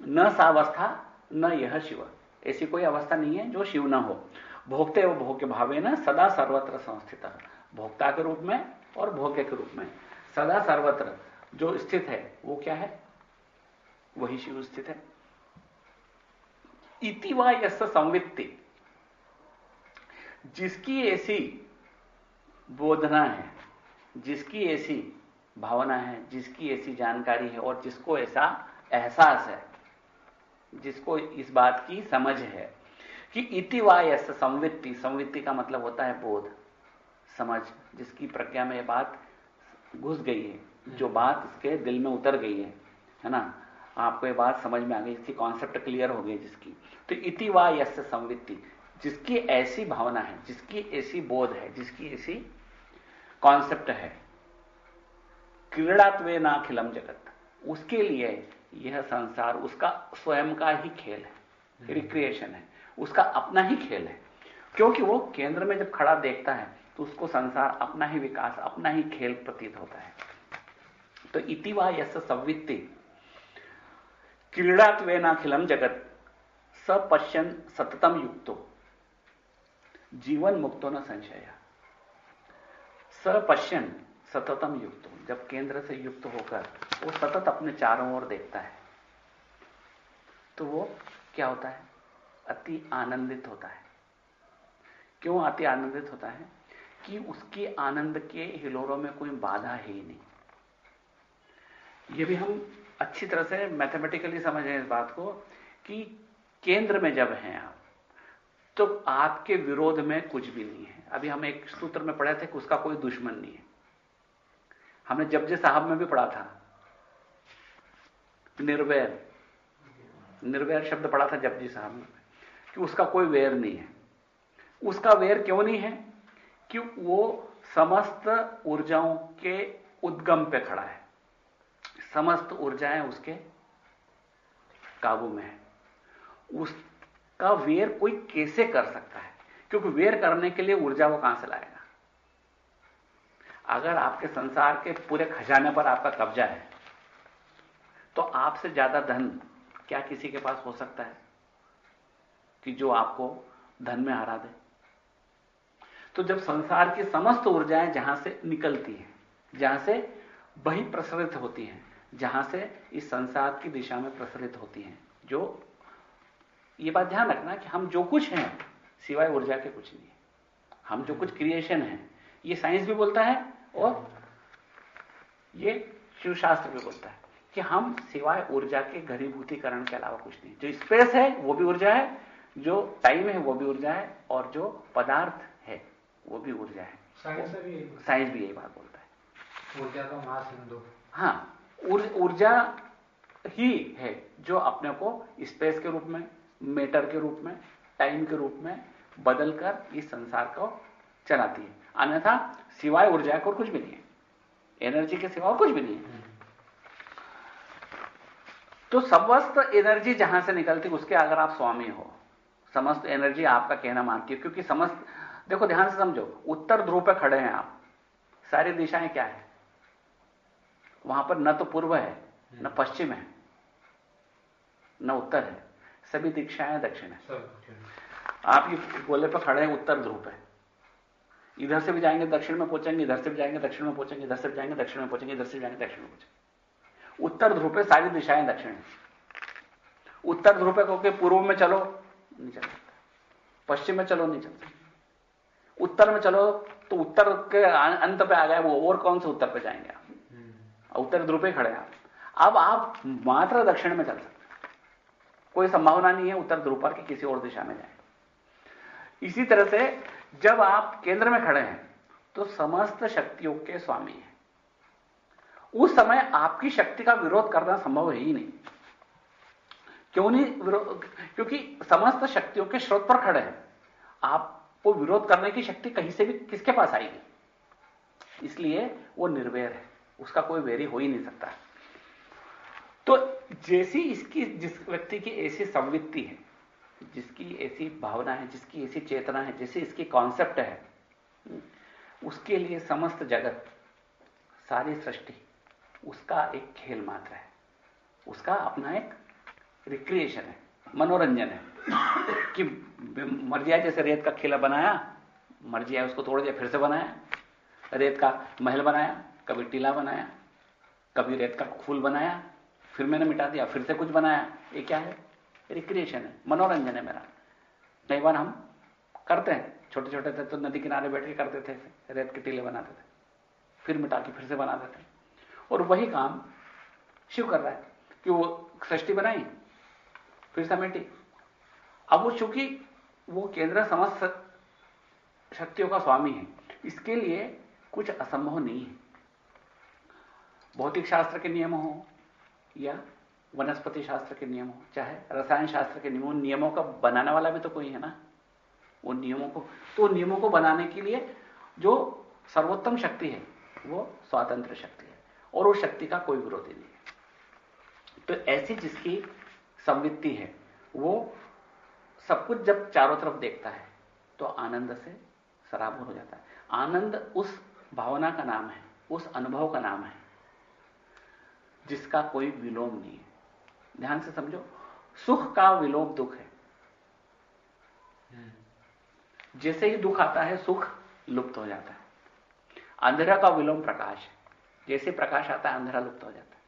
न सावस्था, न यह शिव। ऐसी कोई अवस्था नहीं है जो शिव न हो। भोगते व भोग्य भावे न सदा सर्वत्र संस्थित। भोक्ता के रूप में और भोग्य के रूप में। सदा सर्वत्र जो स्थित है, वो क्या है? वही शिव स्थित है। इति व यस संवित्ति। जिसकी ऐसी बोधना है, जिसकी ऐसी भावना है, जिसकी ऐसी जानकारी है और जिसको ऐसा एहसास है, जिसको इस बात की समझ है कि इति वायस संवित्ति। संवित्ति का मतलब होता है बोध। समझ जिसकी प्रज्ञा में यह बात घुस गई है जो बात उसके दिल में उतर गई है है ना? आपको ये बात समझ में आ गई इसकी कॉन्सेप्ट क्लियर हो गई जिसकी। तो इति वा यश संवित्ति जिसकी ऐसी भावना है जिसकी ऐसी बोध है जिसकी ऐसी कॉन्सेप्ट है क्रीड़ात्वे नाखिलम जगत। उसके लिए यह संसार उसका स्वयं का ही खेल है रिक्रिएशन हम्म। है उसका अपना ही खेल है। क्योंकि वो केंद्र में जब खड़ा देखता है तो उसको संसार अपना ही विकास, अपना ही खेल प्रतीत होता है। तो इतिवा यश संवित्ति। क्रीड़ात्वेनाखिलम जगत। सपश्यन सततम युक्तो। जीवन मुक्तो न संशय। सपश्यन सततम युक्त। जब केंद्र से युक्त होकर वो सतत अपने चारों ओर देखता है तो वो क्या होता है? अति आनंदित होता है। क्यों अति आनंदित होता है? कि उसके आनंद के हिलोरों में कोई बाधा है ही नहीं। ये भी हम अच्छी तरह से मैथमेटिकली समझ इस बात को कि केंद्र में जब हैं आप तो आपके विरोध में कुछ भी नहीं है। अभी हम एक सूत्र में पढ़े थे कि उसका कोई दुश्मन नहीं है। हमने जपजी साहब में भी पढ़ा था, निर्वैर निर्वैर शब्द पढ़ा था जपजी साहब में, कि उसका कोई वेर नहीं है। उसका वेर क्यों नहीं है? कि वो समस्त ऊर्जाओं के उद्गम पे खड़ा है। समस्त ऊर्जाएँ उसके काबू में है। उसका वेर कोई कैसे कर सकता है? क्योंकि वेर करने के लिए ऊर्जा वो कहाँ से लाएगा? अगर आपके संसार के पूरे खजाने पर आपका कब्जा है तो आपसे ज़्यादा धन क्या किसी के पास हो सकता है कि जो आपको धन में हरा दे? तो जब संसार की समस्त ऊर्जाएँ जहाँ से निकलती हैं, जहाँ से वही प्रसरित होती हैं, जहाँ से इस संसार की दिशा में प्रसरित होती हैं, जो ये बात ध्यान रखना कि हम जो कुछ हैं, सिवाय ऊर्जा के कुछ नहीं हम जो कुछ क्रिएशन है, ये साइंस भी बोलता है और ये शिवशास्त्र भी बोलता है कि हम सिवाय ऊर्जा के घरीभूतिकरण के अलावा कुछ नहीं जो स्पेस है, वो भी ऊर्जा है, जो टाइम है, वो भी ऊर्जा है और जो पदार्थ वो भी ऊर्जा है साइंस भी साइंस भी यही बात बोलता है। ऊर्जा का महासिंधु हाँ ऊर्जा ही है जो अपने को स्पेस के रूप में मेटर के रूप में टाइम के रूप में बदलकर इस संसार को चलाती है। अन्यथा सिवाय ऊर्जा को कुछ भी नहीं है। एनर्जी के सिवा कुछ भी नहीं है। तो समस्त एनर्जी जहाँ से निकलती उसके अगर आप स्वामी हो समस्त एनर्जी आपका कहना मानती है क्योंकि समस्त देखो ध्यान से समझो उत्तर ध्रुव पे खड़े हैं आप। सारी दिशाएँ क्या है? वहाँ पर न तो पूर्व है न पश्चिम है न उत्तर है। सभी दिशाएँ दक्षिण है आप ये गोले पर खड़े हैं उत्तर ध्रुव पे। इधर से भी जाएँगे दक्षिण में पहुँचेंगे इधर से भी जाएँगे दक्षिण में पहुँचेंगे इधर से भी जाएँगे दक्षिण में पहुँचेंगे इधर से जाएँगे दक्षिण में पहुँचेंगे। उत्तर ध्रुव पे सारी दिशाएँ दक्षिण है। उत्तर ध्रुव पे क्योंकि पूर्व में चलो नहीं चल सकता। पश्चिम में चलो नहीं चल सकता। उत्तर में चलो तो उत्तर के अंत पे आ गए वो और कौन से उत्तर पे जाएँगे आप? उत्तर ध्रुव पे खड़े आप। अब आप मात्र दक्षिण में चल सकते कोई संभावना नहीं है उत्तर ध्रुव पर कि किसी और दिशा में जाए। इसी तरह से जब आप केंद्र में खड़े हैं तो समस्त शक्तियों के स्वामी हैं। उस समय आपकी शक्ति का विरोध करना संभव है ही नहीं। क्यों नहीं विरोध क्योंकि समस्त शक्तियों के स्रोत पर खड़े हैं। आपको विरोध करने की शक्ति कहीं से भी किसके पास आएगी? इसलिए वो निर्वैर है। उसका कोई वेरी हो ही नहीं सकता। तो जैसी इसकी, जिस व्यक्ति की ऐसी संवित्ति है, जिसकी ऐसी भावना है, जिसकी ऐसी चेतना है, जैसी इसकी कॉन्सेप्ट है, उसके लिए समस्त जगत, सारी सृष्टि, उसका एक खेल मात्र है। उसका अपना एक रिक्रिएशन है, मनोरंजन है। कि मर जाए जैसे रेत का खिला बनाया, मर जाए उसको तोड़ दिया, फिर से बनाया, रेत का महल बनाया, कभी टीला बनाया, कभी रेत का फूल बनाया, फिर मैंने मिटा दिया, फिर से कुछ बनाया। ये क्या है? रिक्रिएशन है, मनोरंजन है मेरा। कई बार हम करते हैं छोटे छोटे थे तो नदी किनारे बैठ के करते थे, रेत के टीले बनाते थे, फिर मिटा के फिर से बना देते और वही काम शिव कर रहा है, कि वो सृष्टि बनाई, फिर समेटी अब वो चूँकि वो केंद्र समस्त शक्तियों का स्वामी है, इसके लिए कुछ असंभव नहीं है। भौतिक शास्त्र के नियम हो या वनस्पति शास्त्र के नियम हो, चाहे रसायन शास्त्र के नियमों नियमों का बनाने वाला भी तो कोई है ना? वो नियमों को तो नियमों को बनाने के लिए जो सर्वोत्तम शक्ति है, वो स्वातंत्र शक्ति है, और उस शक्ति का कोई विरोधी नहीं है। तो ऐसी जिसकी संवित्ति है, वो सब कुछ जब चारों तरफ़ देखता है तो आनंद से सराबोर हो जाता है। आनंद उस भावना का नाम है, उस अनुभव का नाम है, जिसका कोई विलोम नहीं है। ध्यान से समझो, सुख का विलोम दुख है। जैसे ही दुख आता है, सुख लुप्त हो जाता है। अंधेरा का विलोम प्रकाश है। जैसे प्रकाश आता है, अंधेरा लुप्त हो जाता है।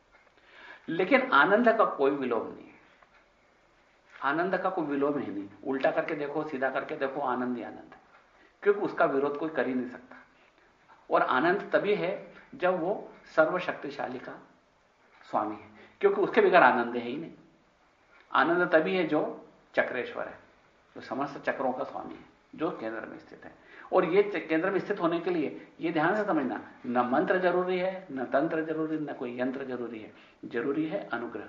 लेकिन आनंद का कोई विलोम नहीं। आनंद का कोई विलोम ही नहीं। उल्टा करके देखो, सीधा करके देखो, आनंद ही आनंद है। क्योंकि उसका विरोध कोई कर ही नहीं सकता। और आनंद तभी है जब वो सर्वशक्तिशाली का स्वामी है। क्योंकि उसके बगैर आनंद है ही नहीं। आनंद तभी है जो चक्रेश्वर है, जो समस्त चक्रों का स्वामी है, जो केंद्र में स्थित है। और ये केंद्र में स्थित होने के लिए ये ध्यान से समझना, न मंत्र ज़रूरी है, न तंत्र ज़रूरी, न कोई यंत्र ज़रूरी है। ज़रूरी है अनुग्रह।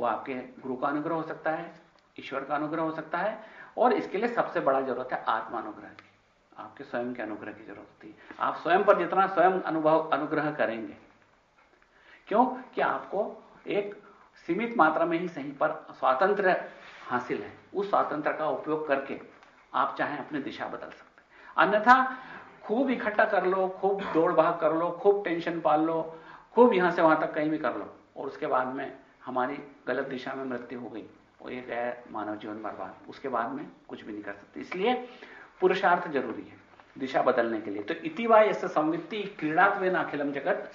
वो आपके गुरु का अनुग्रह हो सकता है, ईश्वर का अनुग्रह हो सकता है, और इसके लिए सबसे बड़ा ज़रूरत है आत्मानुग्रह की। आपके स्वयं के अनुग्रह की ज़रूरत होती है। आप स्वयं पर जितना स्वयं अनुभव, अनुग्रह करेंगे, क्यों? कि आपको एक सीमित मात्रा में ही सही पर स्वातंत्र हासिल है। उस स्वातंत्र का उपयोग करके आप चाहें अपनी दिशा बदल सकते अन्यथा खूब इकट्ठा कर लो, खूब दौड़ भाग कर लो, खूब टेंशन पाल लो, खूब यहाँ से वहाँ तक कहीं भी कर लो, और उसके बाद में हमारी गलत दिशा में मृत्यु हो गई और एक है मानव जीवन बर्बाद। उसके बाद में कुछ भी नहीं कर सकते। इसलिए पुरुषार्थ ज़रूरी है दिशा बदलने के लिए। तो इतिवा ऐसे संवित्ति क्रीड़ात्वेन अखिलम जगत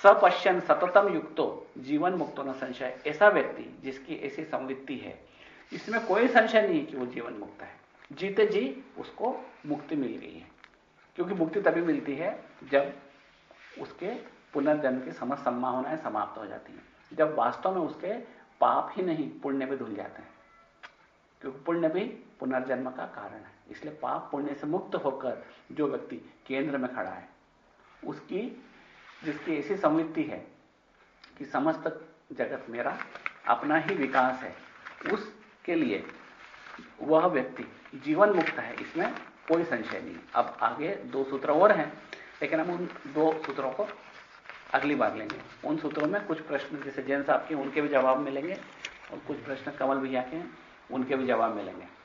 सपश्यन सततम युक्तो जीवन मुक्तो न संशय। ऐसा व्यक्ति जिसकी ऐसी संवित्ति है, इसमें कोई संशय नहीं है कि वो जीवन मुक्त है। जीते जी उसको मुक्ति मिल गई है, क्योंकि मुक्ति तभी मिलती है जब उसके पुनर्जन्म की समस्त संभावनाएँ समाप्त हो जाती हैं। जब वास्तव में उसके पाप ही नहीं, पुण्य भी धुल जाते हैं। क्योंकि पुण्य भी पुनर्जन्म का कारण है। इसलिए पाप पुण्य से मुक्त होकर जो व्यक्ति केंद्र में खड़ा है, उसकी जिसकी ऐसी संवित्ति है कि समस्त जगत मेरा अपना ही विकास है, उसके लिए वह व्यक्ति जीवन मुक्त है। इसमें कोई संशय नहीं। अब आगे दो सूत्र और हैं, लेकिन हम उन दो सूत्रों को अगली बार लेंगे। उन सूत्रों में कुछ प्रश्न, जैसे जैन साहब के, उनके भी जवाब मिलेंगे और कुछ प्रश्न कमल भैया के उनके भी जवाब मिलेंगे।